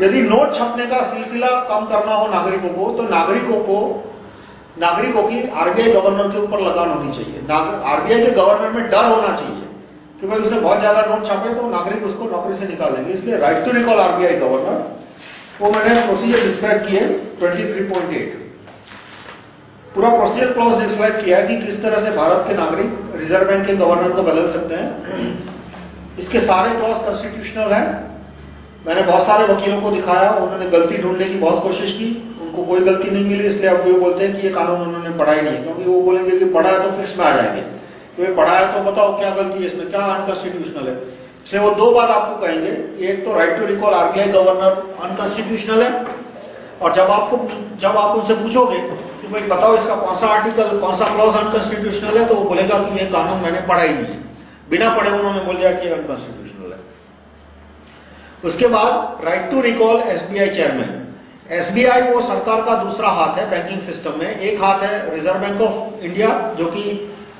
यदि नोट छपने का सिलसिला कम करना हो नागरिकों को तो नागरिकों को, नागरिकों की आरबीआई गवर्नर के ऊपर लगान होनी चाहिए। आरबीआई के गवर्नर में डर होना चाहिए कि भाई उसने बहुत ज़्यादा नोट छापे तो नागरिक उसको नौकरी से निकाल देंगे इसलिए right to recall RBI governor वो मैंने प्रोसीजर डिस्क्राइब किए 23.8 पूरा प्रोसीजर क्लॉज डिस्क्राइब किया है कि किस तरह से भारत के नागरिक रिज़र्व बैंक के गवर्नर को बदल सकते हैं। इसके सारे क्लॉज कॉन्स्टिट्यूशनल हैं। मैंने बहुत सारे वकीलों को दिखाया, उन्होंने गलती ढूँढने की बहुत कोशिश की। उनको कोई गलती नहीं मिली, इसलिए अब वो बोलते हैं कि ये कानून उन्होंने पढ़ा ही। नहीं क्योंकि वो बोलेंगे कि पढ़ा है तो फिक्स में आ जाएँगे। तो ये पढ़ा है तो बताओ क्या गलती है इसमें, क्या अनकॉन्स्टिट्यूशनल है? इसलिए वो दो बात आपको कहेंगे। एक तो right to recall RBI governor unconstitutional है। और जब आपको, जब आप उनसे पूछोगे कि भाई बताओ इसका कौन सा आर्टिकल कौन सा क्लॉज अनकॉन्स्टिट्यूशनल है तो वो बोलेगा कि ये कानून मैंने पढ़ा ही नहीं है। बिना पढ़े उन्होंने बोल दिया कि अनकॉन्स्टिट्यूशनल है। उसके बाद right to recall SBI chairman SBI वो सरकार का दूसरा हाथ है बैंकिंग सिस्टम में। एक हाथ है रिज़र्व बैंक ऑफ़ इंडिया जो कि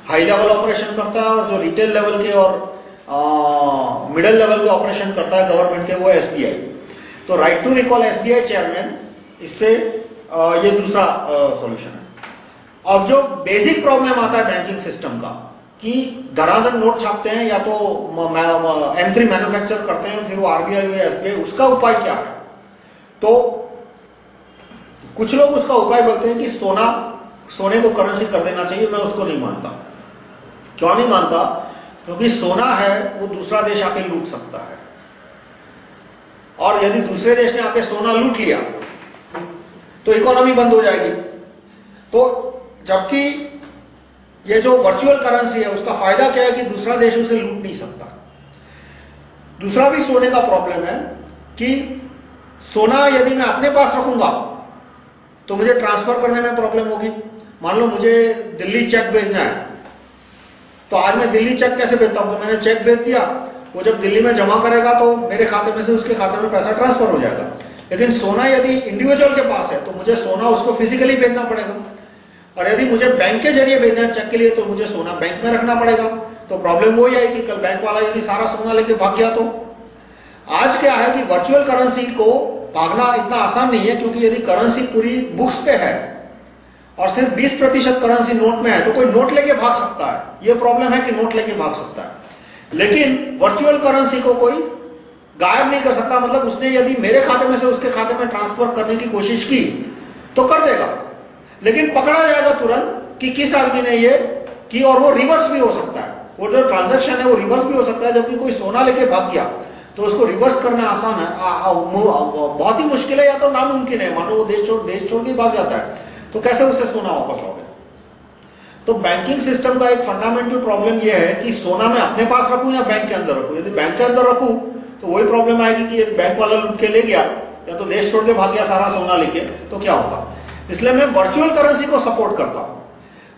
हाई लेवल ऑपरेशन करता है और जो रिटेल लेवल के और मिडिल लेवल के ऑपरेशन करता है गवर्नमेंट के, वो एसबीआई तो right to recall SBI chairman इससे ये दूसरा सॉल्यूशन है। अब जो बेसिक प्रॉब्लम आता है बैंकिंग सिस्टम का, कि धराधर नोट छापते हैं, या तो एंट्री मैन्युफैक्चर करते हैं, फिर वो आरबीआई या एसबीआई उसका उपाय क्या है? तो कुछ लोग उसका उपाय बोलते हैं कि सोना, सोने को करेंसी कर देना चाहिए, मैं उसको नहीं मानता। क्यों नहीं मानता? क्योंकि सोना है, वो दूसरा देश आके लूट सकता है। और यदि दूसरे देश ने आके सोना लूट लिया तो इकोनॉमी बंद हो जाएगी। तो जबकि ये जो वर्चुअल करेंसी है, उसका फ़ायदा क्या है कि दूसरा देश उसे लूट नहीं सकता? दूसरा भी सोने का प्रॉब्लम है कि सोना यदि मैं अपने पास रखूँगा तो मुझे ट्रांसफ़र करने में प्रॉब्लम होगी। मान लो मुझे दिल्ली चेक भेजना है तो आज मैं दिल्ली चेक कैसे भेजता हूँ? तो मैंने चेक भेज दिया, वो जब दिल्ली में जमा करेगा तो मेरे खाते में से उसके खाते में पैसा ट्रांसफ़र हो जाएगा। लेकिन सोना यदि इंडिविजुअल के पास है तो मुझे सोना उसको फिजिकली भेजना पड़ेगा। और यदि मुझे बैंक के ज़रिए भेजना है चेक के लिए तो मुझे सोना बैंक में रखना पड़ेगा। तो प्रॉब्लम वही आई कि कल बैंक वाला यदि सारा सोना लेके भाग गया तो। आज क्या है कि वर्चुअल करेंसी को भागना इतना आसान नहीं है, क्योंकि यदि करेंसी पूरी बुक्स पे है, और सिर्फ़ 20 प्रतिशत करेंसी नोट में है तो कोई नोट लेके भाग सकता है। ये प्रॉब्लम है कि नोट लेके भाग सकता है। लेकिन वर्चुअल करेंसी को कोई गायब नहीं कर सकता। मतलब उसने यदि मेरे खाते में से उसके खाते में ट्रांसफ़र करने की कोशिश की तो कर देगा। लेकिन पकड़ा जाएगा तुरंत कि किस आदमी ने ये की और वो रिवर्स भी हो सकता है। वो जो ट्रांजेक्शन है वो रिवर्स भी हो सकता है जबकि कोई सोना लेके भाग गया तो उसको रिवर्स करना आसान है। आ, आ, बहुत ही मुश्किल है या तो नामुमकिन है। मानो वो देश छोड़ देश छोड़ के भाग जाता है। तो कैसे उसे सोना वापस लोगे तो बैंकिंग सिस्टम का एक फंडामेंटल प्रॉब्लम यह है कि सोना मैं अपने पास रखूँ या बैंक के अंदर रखूँ? यदि बैंक के अंदर रखूँ तो वही प्रॉब्लम आएगी कि एक बैंक वाला लूट के ले गया, या तो देश छोड़ के भाग गया सारा सोना लेके तो क्या होगा? इसलिए मैं वर्चुअल करेंसी को सपोर्ट करता हूँ।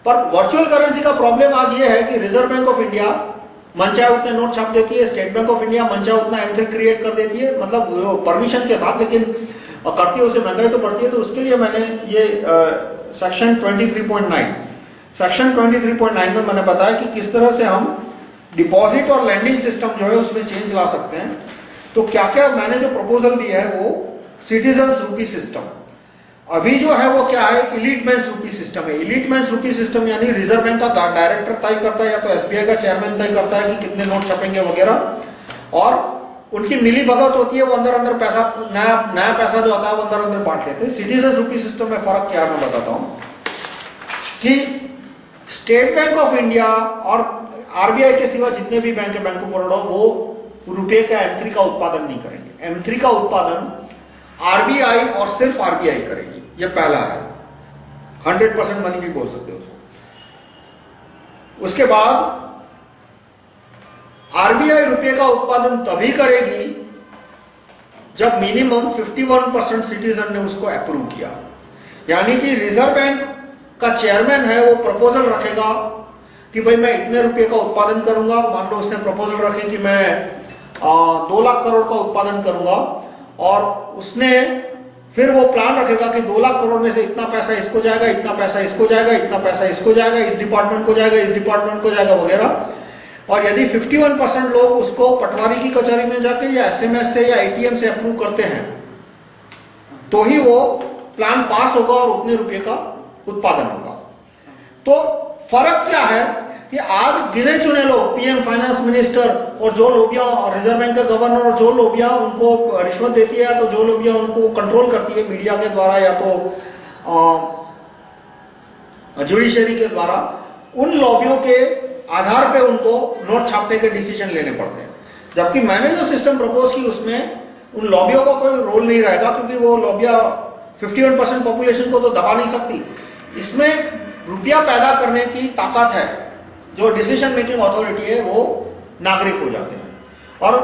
पर वर्चुअल करेंसी का प्रॉब्लम आज ये है कि रिज़र्व बैंक ऑफ़ इंडिया मन चाहे उतने नोट छाप देती है स्टेट बैंक ऑफ़ इंडिया मन चाहे उतना एंट्री क्रिएट कर देती है मतलब परमिशन के साथ, लेकिन करती है, उसे महँगाई तो बढ़ती है तो उसके लिए मैंने ये सेक्शन 23.9 सेक्शन 23.9 में मैंने बताया कि किस तरह से हम डिपॉजिट और लैंडिंग सिस्टम जो है उसमें चेंज ला सकते हैं। तो क्या क्या मैंने जो प्रपोजल दिया है वो सिटीजन रूपी सिस्टम अभी जो है वो क्या है इलीट मैंस रूपी सिस्टम है। इलीट मैंस रूपी सिस्टम यानी रिज़र्व बैंक का डायरेक्टर तय करता है या तो एसबीआई का चेयरमैन तय करता है कि कितने नोट छपेंगे वगैरह। और उनकी मिली भगत होती है, वो अंदर अंदर पैसा, नया नया पैसा जो आता है वो अंदर अंदर बांट लेते हैं। सिटीजन रूपी सिस्टम में फ़र्क क्या है मैं बताता हूँ। कि स्टेट बैंक ऑफ़ इंडिया और आरबीआई के सिवा जितने भी बैंक है बैंक ऑफ़ बड़ौदा वो रुपए का एम का उत्पादन नहीं करेंगे। एम का उत्पादन आरबीआई और सिर्फ़ आरबीआई करेगी। ये पहला है। 100 परसेंट मनी भी बोल सकते हो उसको। उसके बाद आरबीआई रुपए का उत्पादन तभी करेगी जब मिनिमम 51 परसेंट सिटीजन ने उसको अप्रूव किया। यानी कि रिज़र्व बैंक का चेयरमैन है, वो प्रपोजल रखेगा कि भाई मैं इतने रुपए का उत्पादन करूँगा मान लो उसने प्रपोजल रखे कि मैं आ, दो लाख करोड़ का उत्पादन करूँगा और उसने फिर वो प्लान रखेगा कि दो लाख करोड़ में से इतना पैसा इसको जाएगा इतना पैसा इसको जाएगा इतना पैसा इसको जाएगा इस डिपार्टमेंट को जाएगा इस डिपार्टमेंट को जाएगा वगैरह। और यदि 51 परसेंट लोग उसको पटवारी की कचहरी में जाके या एसएमएस से या एटीएम से अप्रूव करते हैं तो ही वो प्लान पास होगा और उतने रुपए का उत्पादन होगा। तो फ़र्क क्या है कि आज गिने चुने लोग पीएम फाइनेंस मिनिस्टर और जो लोबिया रिज़र्व बैंक का गवर्नर और जो लोबिया उनको रिश्वत देती है तो जो लोबिया उनको कंट्रोल करती है मीडिया के द्वारा या तो जुडिशरी के द्वारा, उन लॉबियों के आधार पे उनको नोट छापने के डिसीज़न लेने पड़ते हैं। जबकि मैंने जो सिस्टम प्रपोज की उसमें उन लॉबियों का कोई रोल नहीं रहेगा क्योंकि वो लॉबिया 51 परसेंट पॉपुलेशन को तो दबा नहीं सकती। इसमें रुपया पैदा करने की ताकत है, जो डिसीज़न मेकिंग अथॉरिटी है, वो नागरिक हो जाते हैं। और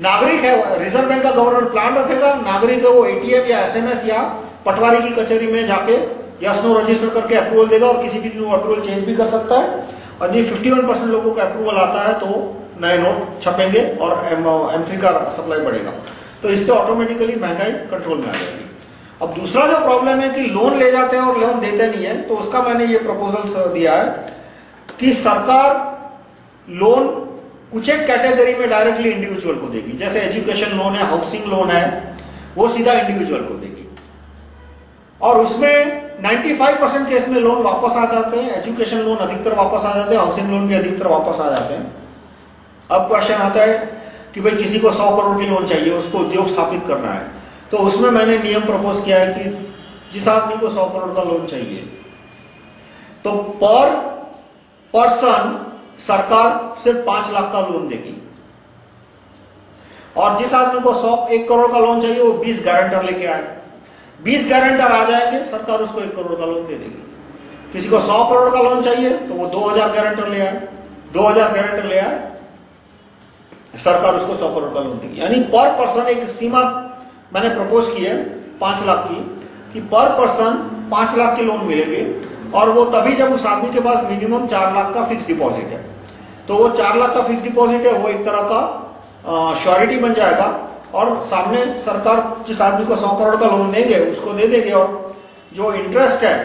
नागरिक है, रिज़र्व बैंक का गवर्नर प्लान रखेगा, नागरिक है वो एटीएम या एसएमएस या पटवारी की कचहरी में जाके या स्नो रजिस्टर करके अप्रूवल देगा और किसी भी दिन वो अप्रूवल चेंज भी कर सकता है। और ये 51 परसेंट लोगों का अप्रूवल आता है तो नए नोट छपेंगे और एम थ्री का सप्लाई बढ़ेगा। तो इससे ऑटोमेटिकली महँगाई कंट्रोल में आ जाएगी। अब दूसरा जो प्रॉब्लम है कि लोन ले जाते हैं और लोन देते नहीं है तो उसका मैंने ये प्रपोजल दिया है कि सरकार लोन कुछ एक कैटेगरी में डायरेक्टली इंडिविजुअल को देगी। जैसे एजुकेशन लोन है हाउसिंग लोन है, वो सीधा इंडिविजुअल को देगी। और उसमें 95 परसेंट केस में लोन वापस आ जाते हैं एजुकेशन लोन अधिकतर वापस आ जाते हैं हाउसिंग लोन भी अधिकतर वापस आ जाते हैं। अब क्वेश्चन आता है कि भाई किसी को 100 करोड़ की लोन चाहिए, उसको उद्योग स्थापित करना है। तो उसमें मैंने नियम प्रपोज किया है कि जिस आदमी को 100 करोड़ का लोन चाहिए तो पर पर्सन सरकार सिर्फ़ पाँच लाख का लोन देगी। और जिस आदमी को सौ, एक करोड़ का लोन चाहिए, वो बीस गारंटर लेके आए। बीस गारंटर आ जाएँगे, सरकार उसको एक करोड़ का लोन दे देगी। किसी को सौ करोड़ का लोन चाहिए तो वो दो हज़ार गारंटर ले आए। दो हज़ार गारंटर ले आए, सरकार उसको सौ करोड़ का लोन देगी। यानी पर पर्सन एक सीमा मैंने प्रपोज की है पाँच लाख की कि पर पर्सन पाँच लाख के लोन मिलेंगे और वो तभी जब उस आदमी के पास मिनिमम चार लाख का फिक्स डिपॉजिट है। तो वो चार लाख का फिक्स डिपॉजिट है वो एक तरह का श्योरिटी बन जाएगा और सामने सरकार जिस आदमी को सौ करोड़ का लोन देंगे उसको दे देंगे और जो इंटरेस्ट है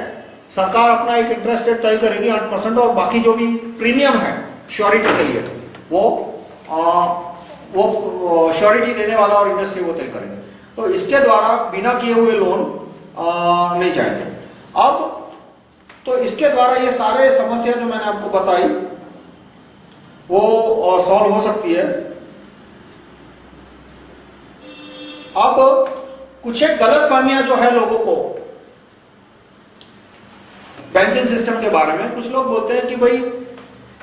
सरकार अपना एक इंटरेस्ट रेट तय करेगी आठ परसेंट और बाकी जो भी प्रीमियम है श्योरिटी के लिए वो आ, वो श्योरिटी देने वाला और इंडस्ट्री वो तय करेंगे। तो इसके द्वारा बिना किए हुए लोन नहीं जाएँगे अब तो इसके द्वारा ये सारे समस्या जो मैंने आपको बताई, वो सॉल्व हो सकती है। अब, कुछ एक गलत फहमियाँ जो है लोगों को बैंकिंग सिस्टम के बारे में, कुछ लोग बोलते हैं कि भाई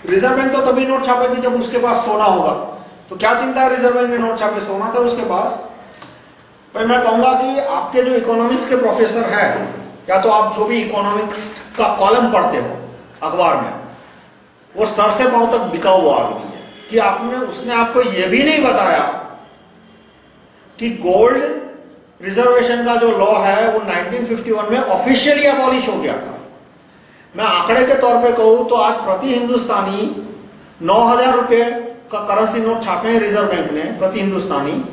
रिज़र्व बैंक तो तभी नोट छापेगी जब उसके पास सोना होगा। तो क्या चिंता है रिज़र्व बैंक ने नोट छापे, सोना था उसके पास। भाई मैं कहूँगा कि आपके जो इकोनॉमिक्स के प्रोफेसर है, या तो आप जो भी इकोनॉमिक्स का कॉलम पढ़ते हो, अखबार में, वो सर से पाँव तक बिका हुआ आदमी है। कि आपने, उसने आपको यह भी नहीं बताया कि गोल्ड रिजर्वेशन का जो लॉ है, वो 1951 में ऑफिशियली अबॉलिश हो गया था। मैं आंकड़े के तौर पे कहूँ तो आज प्रति हिंदुस्तानी 9000 रुपए का करेंसी नोट छापे हैं रिज़र्व बैंक ने, प्रति हिंदुस्तानी।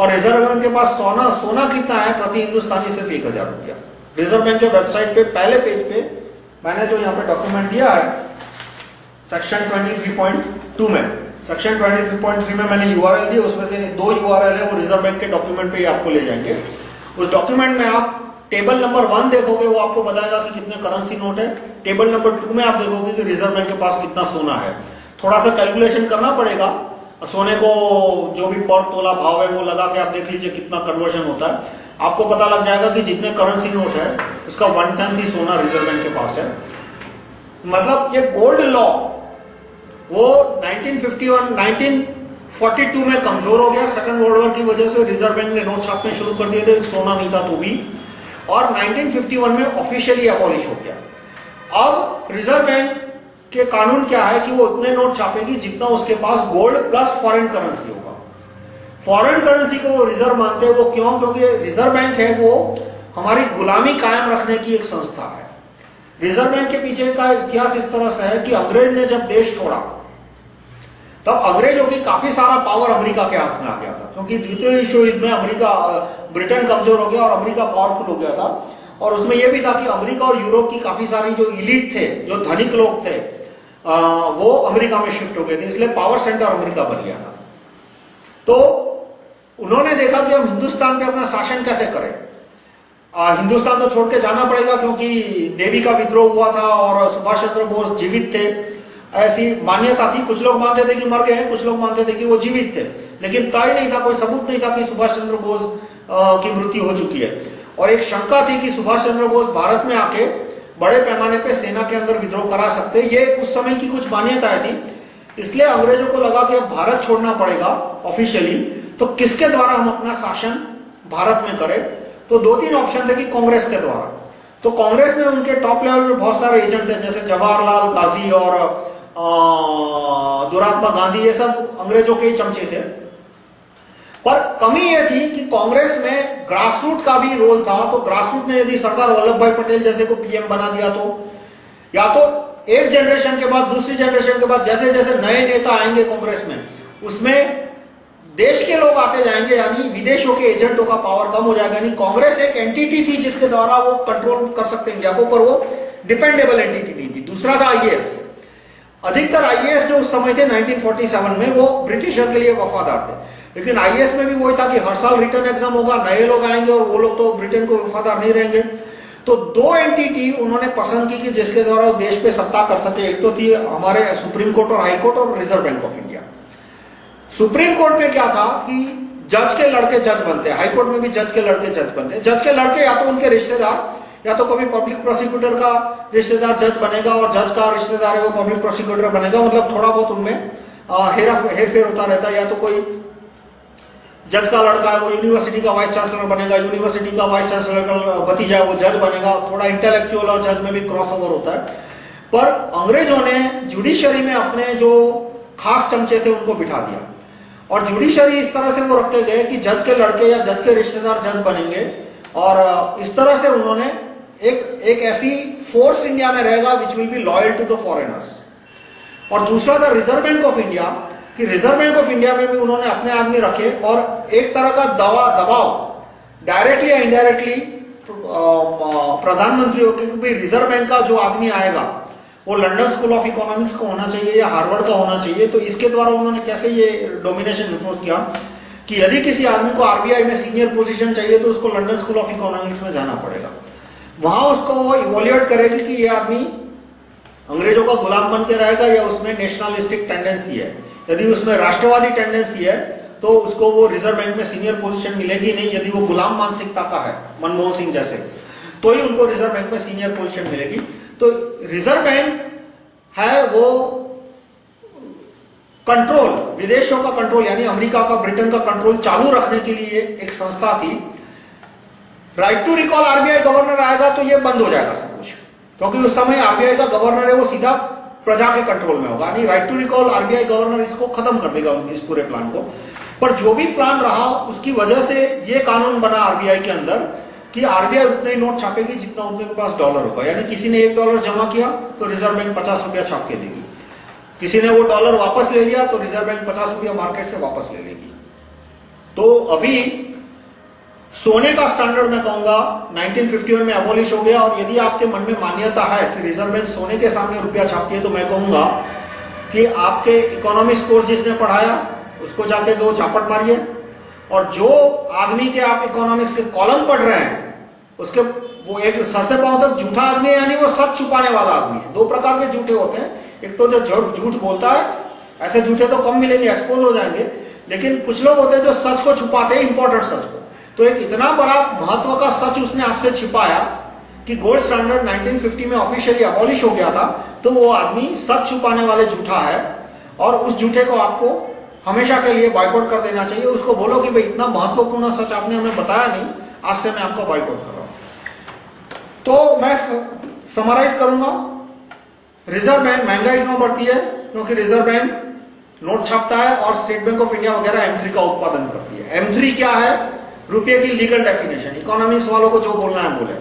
और रिज़र्व बैंक के पास सोना सोना कितना है प्रति हिंदुस्तानी सिर्फ़ एक हज़ार रुपया। रिज़र्व बैंक के वेबसाइट पे, पहले पेज पे मैंने जो यहाँ पे डॉक्यूमेंट दिया है सेक्शन 23.2 में सेक्शन 23.3 में मैंने यूआरएल दी, उसमें से दो यूआरएल है, वो रिज़र्व बैंक के डॉक्यूमेंट पे आपको ले जाएँगे। उस डॉक्यूमेंट में आप टेबल नंबर वन देखोगे, वो आपको बताएगा कि कितने करेंसी नोट है। टेबल नंबर टू में आप देखोगे कि रिज़र्व बैंक के पास कितना सोना है। थोड़ा सा कैलकुलेशन करना पड़ेगा सोने को जो भी पर तोला, भाव है, वो लगा के आप देख लीजिए कितना कन्वर्जन होता है। आपको पता लग जाएगा कि जितने करेंसी नोट है, उसका वन टेंथ ही सोना रिज़र्व बैंक के पास है। मतलब ये गोल्ड लॉ वो 1951 1942 में कमज़ोर हो गया। सेकंड वर्ल्ड वॉर की वजह से रिज़र्व बैंक ने नोट छापने शुरू कर दिए थे, सोना नहीं था तो भी। और 1951 में ऑफिशियली अबॉलिश हो गया। अब रिज़र्व बैंक के कानून क्या है कि वो उतने नोट छापेगी जितना उसके पास गोल्ड प्लस फॉरेन करेंसी होगा। फॉरेन करेंसी को वो रिज़र्व मानते हैं। वो क्यों? क्योंकि रिज़र्व बैंक है वो हमारी गुलामी कायम रखने की एक संस्था है। रिज़र्व बैंक के पीछे का इतिहास इस तरह से है कि अंग्रेज़ ने जब देश छोड़ा, तब अंग्रेज़ों की काफ़ी सारा पावर अमेरिका के हाथ में आ गया था। क्योंकि द्वितीय विश्व युद्ध में अमेरिका, ब्रिटेन कमज़ोर हो गया और अमेरिका पावरफुल हो गया था। और उसमें यह भी था कि अमेरिका और यूरोप की काफ़ी सारी जो इलीट थे, जो धनिक लोग थे वो अमेरिका में शिफ्ट हो गए थे इसलिए पावर सेंटर अमेरिका बन गया था। तो उन्होंने देखा कि हम हिंदुस्तान पे अपना शासन कैसे करें। आ, हिंदुस्तान तो छोड़ के जाना पड़ेगा क्योंकि देवी का विद्रोह हुआ था और सुभाष चंद्र बोस जीवित थे। ऐसी मान्यता थी कुछ लोग मानते थे कि मर गए हैं कुछ लोग मानते थे कि वो जीवित थे। लेकिन तय नहीं था कोई सबूत नहीं था कि सुभाष चंद्र बोस की मृत्यु हो चुकी है। और एक शंका थी कि सुभाष चंद्र बोस भारत में आके बड़े पैमाने पे सेना के अंदर विद्रोह करा सकते ये उस समय की कुछ मान्यताएँ थी। इसलिए अंग्रेज़ों को लगा कि अब भारत छोड़ना पड़ेगा ऑफिशियली तो किसके द्वारा हम अपना शासन भारत में करें? तो दो तीन ऑप्शन थे कि कांग्रेस के द्वारा। तो कांग्रेस में उनके टॉप लेवल पे बहुत सारे एजेंट थे, जैसे जवाहरलाल गाजी और दुरात्मा गांधी, ये सब अंग्रेज़ों के ही चमचे थे। पर कमी यह थी कि कांग्रेस में ग्रासरूट का भी रोल था तो ग्रासरूट ने यदि सरदार वल्लभ भाई पटेल जैसे को पीएम बना दिया तो या तो एक जनरेशन के बाद, दूसरी जनरेशन के बाद जैसे जैसे नए नेता आएँगे कांग्रेस में, उसमें देश के लोग आते जाएँगे, यानी विदेशों के एजेंटों का पावर कम हो जाएगा। यानी कांग्रेस एक एंटिटी थी जिसके द्वारा वो कंट्रोल कर सकते इंडिया को, पर वो डिपेंडेबल एंटिटी नहीं थी। दूसरा था आईएएस अधिकतर आईएएस जो उस समय थे 1947 में, वो ब्रिटिशर के लिए वफादार थे। लेकिन आईएएस में भी वही था कि हर साल रिटर्न एग्ज़ाम होगा, नए लोग आएँगे और वो लोग तो ब्रिटेन को वफादार नहीं रहेंगे। तो दो एंटिटी उन्होंने पसंद की कि जिसके द्वारा देश पे सत्ता कर सके। एक तो थी हमारे सुप्रीम कोर्ट और हाई कोर्ट और Reserve Bank of India Supreme Court में क्या था कि जज के लड़के जज बनते हैं। हाईकोर्ट में भी जज के लड़के जज बनते हैं। जज के लड़के या तो उनके रिश्तेदार, या तो कभी पब्लिक प्रोसिक्यूटर का रिश्तेदार जज बनेगा और जज का रिश्तेदार है वो पब्लिक प्रोसिक्यूटर बनेगा। मतलब थोड़ा बहुत उनमें हेरा हेरफेर होता रहता है। या तो कोई जज का लड़का है, वो यूनिवर्सिटी का वाइस चांसलर बनेगा यूनिवर्सिटी का वाइस चांसलर का भतीजा है, वो जज बनेगा थोड़ा इंटेलेक्चुअल और जज में भी क्रॉस ओवर होता है। पर अंग्रेज़ों ने जुडिशरी में अपने जो खास चमचे थे, उनको बिठा दिया। और जुडिशरी इस तरह से वो रखते गए कि जज के लड़के या जज के रिश्तेदार जज बनेंगे। और इस तरह से उन्होंने एक एक ऐसी फोर्स इंडिया में रहेगा which will be loyal to the foreigners और दूसरा था रिज़र्व बैंक ऑफ़ इंडिया कि रिज़र्व बैंक ऑफ़ इंडिया में भी उन्होंने अपने आदमी रखे और एक तरह का दवा, दबाव डायरेक्टली या इनडायरेक्टली प्रधानमंत्रियों के रिज़र्व बैंक का जो आदमी आएगा, वो लंदन स्कूल ऑफ़ इकोनॉमिक्स का होना चाहिए या हार्वर्ड का होना चाहिए तो इसके द्वारा उन्होंने कैसे ये डोमिनेशन इन्फोर्स किया कि यदि किसी आदमी को आरबीआई में सीनियर पोजीशन चाहिए तो उसको लंदन स्कूल ऑफ़ इकोनॉमिक्स में जाना पड़ेगा। वहाँ उसको वो इवोल्यूट करेगी कि ये आदमी अंग्रेज़ों का गुलाम बन के रहेगा या उसमें नेशनलिस्टिक टेंडेंसी है। यदि उसमें राष्ट्रवादी टेंडेंसी है तो उसको वो रिज़र्व बैंक में सीनियर पोजीशन मिलेगी नहीं, यदि वो गुलाम मानसिकता का है, मनमोहन सिंह जैसे तो ही उनको रिज़र्व बैंक में सीनियर पोजीशन मिलेगी। तो रिज़र्व बैंक है वो कंट्रोल विदेशों का कंट्रोल यानी अमेरिका का, ब्रिटेन का कंट्रोल चालू रखने के लिए एक संस्था थी। Right to recall RBI governor आएगा तो ये बंद हो जाएगा सब कुछ, क्योंकि उस समय आरबीआई का गवर्नर है, वो सीधा प्रजा के कंट्रोल में होगा। यानी right to recall RBI governor इसको खत्म कर देगा इस पूरे प्लान को। पर जो भी प्लान रहा, उसकी वजह से ये कानून बना आरबीआई के अंदर कि आरबीआई उतने ही नोट छापेगी जितना उनके पास डॉलर होगा। यानी किसी ने एक डॉलर जमा किया तो रिज़र्व बैंक पचास रुपया छाप के देगी। किसी ने वो डॉलर वापस ले लिया तो रिज़र्व बैंक पचास रुपया मार्केट से वापस ले लेगी। तो अभी सोने का स्टैंडर्ड मैं कहूँगा 1951 में अबोलिश हो गया और यदि आपके मन में मान्यता है कि रिज़र्व बैंक सोने के सामने रुपया छापती है तो मैं कहूँगा कि आपके इकोनॉमिक्स कोर्स जिसने पढ़ाया, उसको जाके दो चापट मारिए। और जो आदमी के आप इकोनॉमिक्स के कॉलम पढ़ रहे हैं, उसके वो एक सर से पाँव तक झूठा आदमी है, यानी वो सब छुपाने वाला आदमी है। दो प्रकार के झूठे होते हैं। एक तो जो झूठ बोलता है, ऐसे झूठे तो कम मिलेंगे एक्सपोज हो जाएँगे। लेकिन कुछ लोग होते हैं जो सच को छुपाते हैं इंपॉर्टेंट सच को। तो एक इतना बड़ा महत्व का सच उसने आपसे छिपाया कि गोल्ड स्टैंडर्ड 1950 में ऑफिशियली अबॉलिश हो गया था तो वो आदमी सच छुपाने वाले झूठा है और उस झूठे को आपको हमेशा के लिए बाइकआउट कर देना चाहिए। उसको बोलो कि भाई इतना महत्वपूर्ण सच आपने हमें बताया नहीं, आज से मैं आपको बाइकआउट कर रहा हूँ। तो मैं समराइज करूँगा। रिज़र्व बैंक महँगाई क्यों बढ़ती है? क्योंकि रिज़र्व बैंक नोट छापता है और स्टेट बैंक ऑफ़ इंडिया वगैरह एम का उत्पादन करती है। एम क्या है? रुपये की लीगल डेफिनेशन इकोनॉमिक्स वालों को जो बोलना है बोले।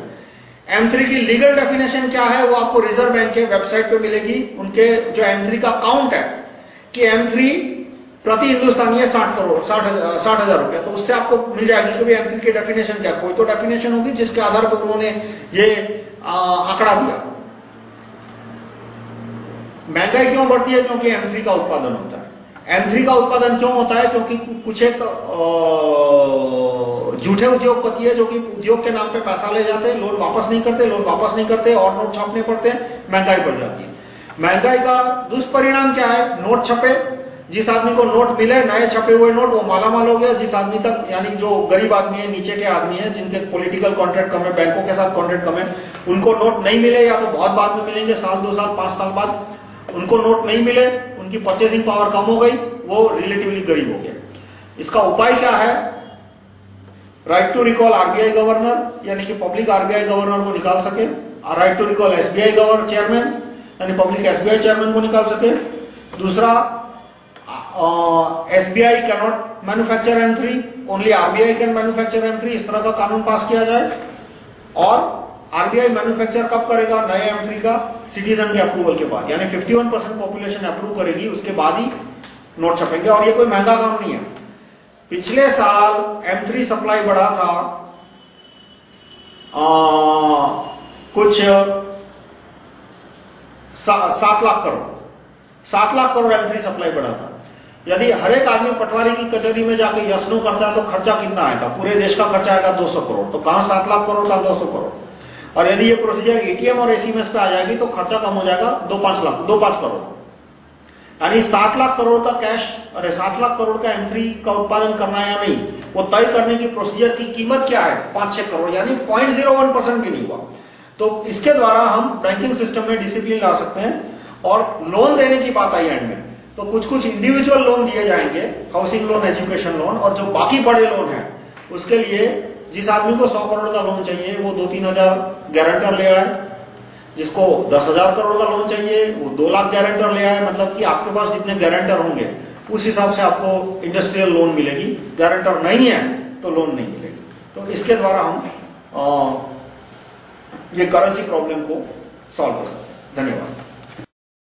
M3 की लीगल डेफिनेशन क्या है, वो आपको रिज़र्व बैंक के वेबसाइट पे मिलेगी। उनके जो M3 का काउंट है कि M3 प्रति हिंदुस्तानी है साठ करोड़, साठ साठ हज़ार रुपया। तो उससे आपको मिल जाएगी कि एम की डेफिनेशन क्या कोई तो डेफिनेशन होगी जिसके आधार पर उन्होंने ये आंकड़ा दिया। महँगाई क्यों बढ़ती है? क्योंकि एम का उत्पादन होता है। एम का उत्पादन क्यों होता है? क्योंकि कुछ एक झूठे उद्योगपति है जो कि उद्योग के नाम पे पैसा ले जाते हैं, लोन वापस नहीं करते, लोन वापस नहीं करते, और नोट छापने पड़ते हैं, महँगाई बढ़ जाती है। महँगाई का दुष्परिणाम क्या है? नोट छपे, जिस आदमी को नोट मिले, नए छपे हुए नोट, वो माला माल हो गया। जिस आदमी तक, यानी जो गरीब आदमी है, नीचे के आदमी है, जिनके पॉलिटिकल कॉन्ट्रैक्ट कम है, बैंकों के साथ कॉन्ट्रैक्ट कम है, उनको नोट नहीं मिले, या तो बहुत बाद में मिलेंगे, साल, दो साल, पाँच साल बाद उनको नोट नहीं मिले उनकी परचेसिंग पावर कम हो गई, वो रिलेटिवली गरीब हो गया। इसका उपाय क्या है? Right to recall RBI governor यानी कि पब्लिक आरबीआई गवर्नर को निकाल सके right to recall SBI governor chairman यानी पब्लिक एसबीआई चेयरमैन को निकाल सके। दूसरा SBI can not manufacture entry only RBI can manufacture इस तरह का कानून पास किया जाए। और आरबीआई मैन्युफैक्चर कब करेगा? नए एंट्री का। सिटीजन के अप्रूवल के बाद यानी 51 परसेंट पॉपुलेशन अप्रूव करेगी उसके बाद ही नोट छपेंगे। और ये कोई महँगा काम नहीं है। पिछले साल M3 सप्लाई बढ़ा था आ, कुछ सात सा, लाख करोड़। सात लाख करोड़ M3 सप्लाई बढ़ा था। यदि हर एक आदमी पटवारी की कचहरी में जाकर यशनो करता है तो खर्चा कितना आएगा? पूरे देश का खर्चा आएगा 200 करोड़। तो कहाँ सात लाख करोड़ का 200 करोड़? और यदि ये प्रोसीजर एटीएम और एसीएमएस पे आ जाएगी तो खर्चा कम हो जाएगा दो पाँच लाख, दो पाँच करोड़। यानी सात लाख करोड़ का कैश अरे सात लाख करोड़ का एंट्री का उत्पादन करना है या नहीं, वो तय करने की प्रोसीजर की कीमत क्या है? पाँच छह करोड़, यानी पॉइंट ज़ीरो वन परसेंट भी नहीं हुआ। तो इसके द्वारा हम बैंकिंग सिस्टम में डिसिप्लिन ला सकते हैं। और लोन देने की बात आई एंड में तो कुछ कुछ इंडिविजुअल लोन दिए जाएँगे हाउसिंग लोन एजुकेशन लोन और जो बाकी बड़े लोन है, उसके लिए जिस आदमी को सौ करोड़ का लोन चाहिए वो दो तीन हज़ार गारंटर ले आए। जिसको दस हज़ार करोड़ का लोन चाहिए वो दो लाख गारंटर ले आए। मतलब कि आपके पास जितने गारंटर होंगे उस हिसाब से आपको इंडस्ट्रियल लोन मिलेगी। गारंटर नहीं है तो लोन नहीं मिलेगी। तो इसके द्वारा हम आ, ये करेंसी प्रॉब्लम को सॉल्व कर सकते हैं। धन्यवाद।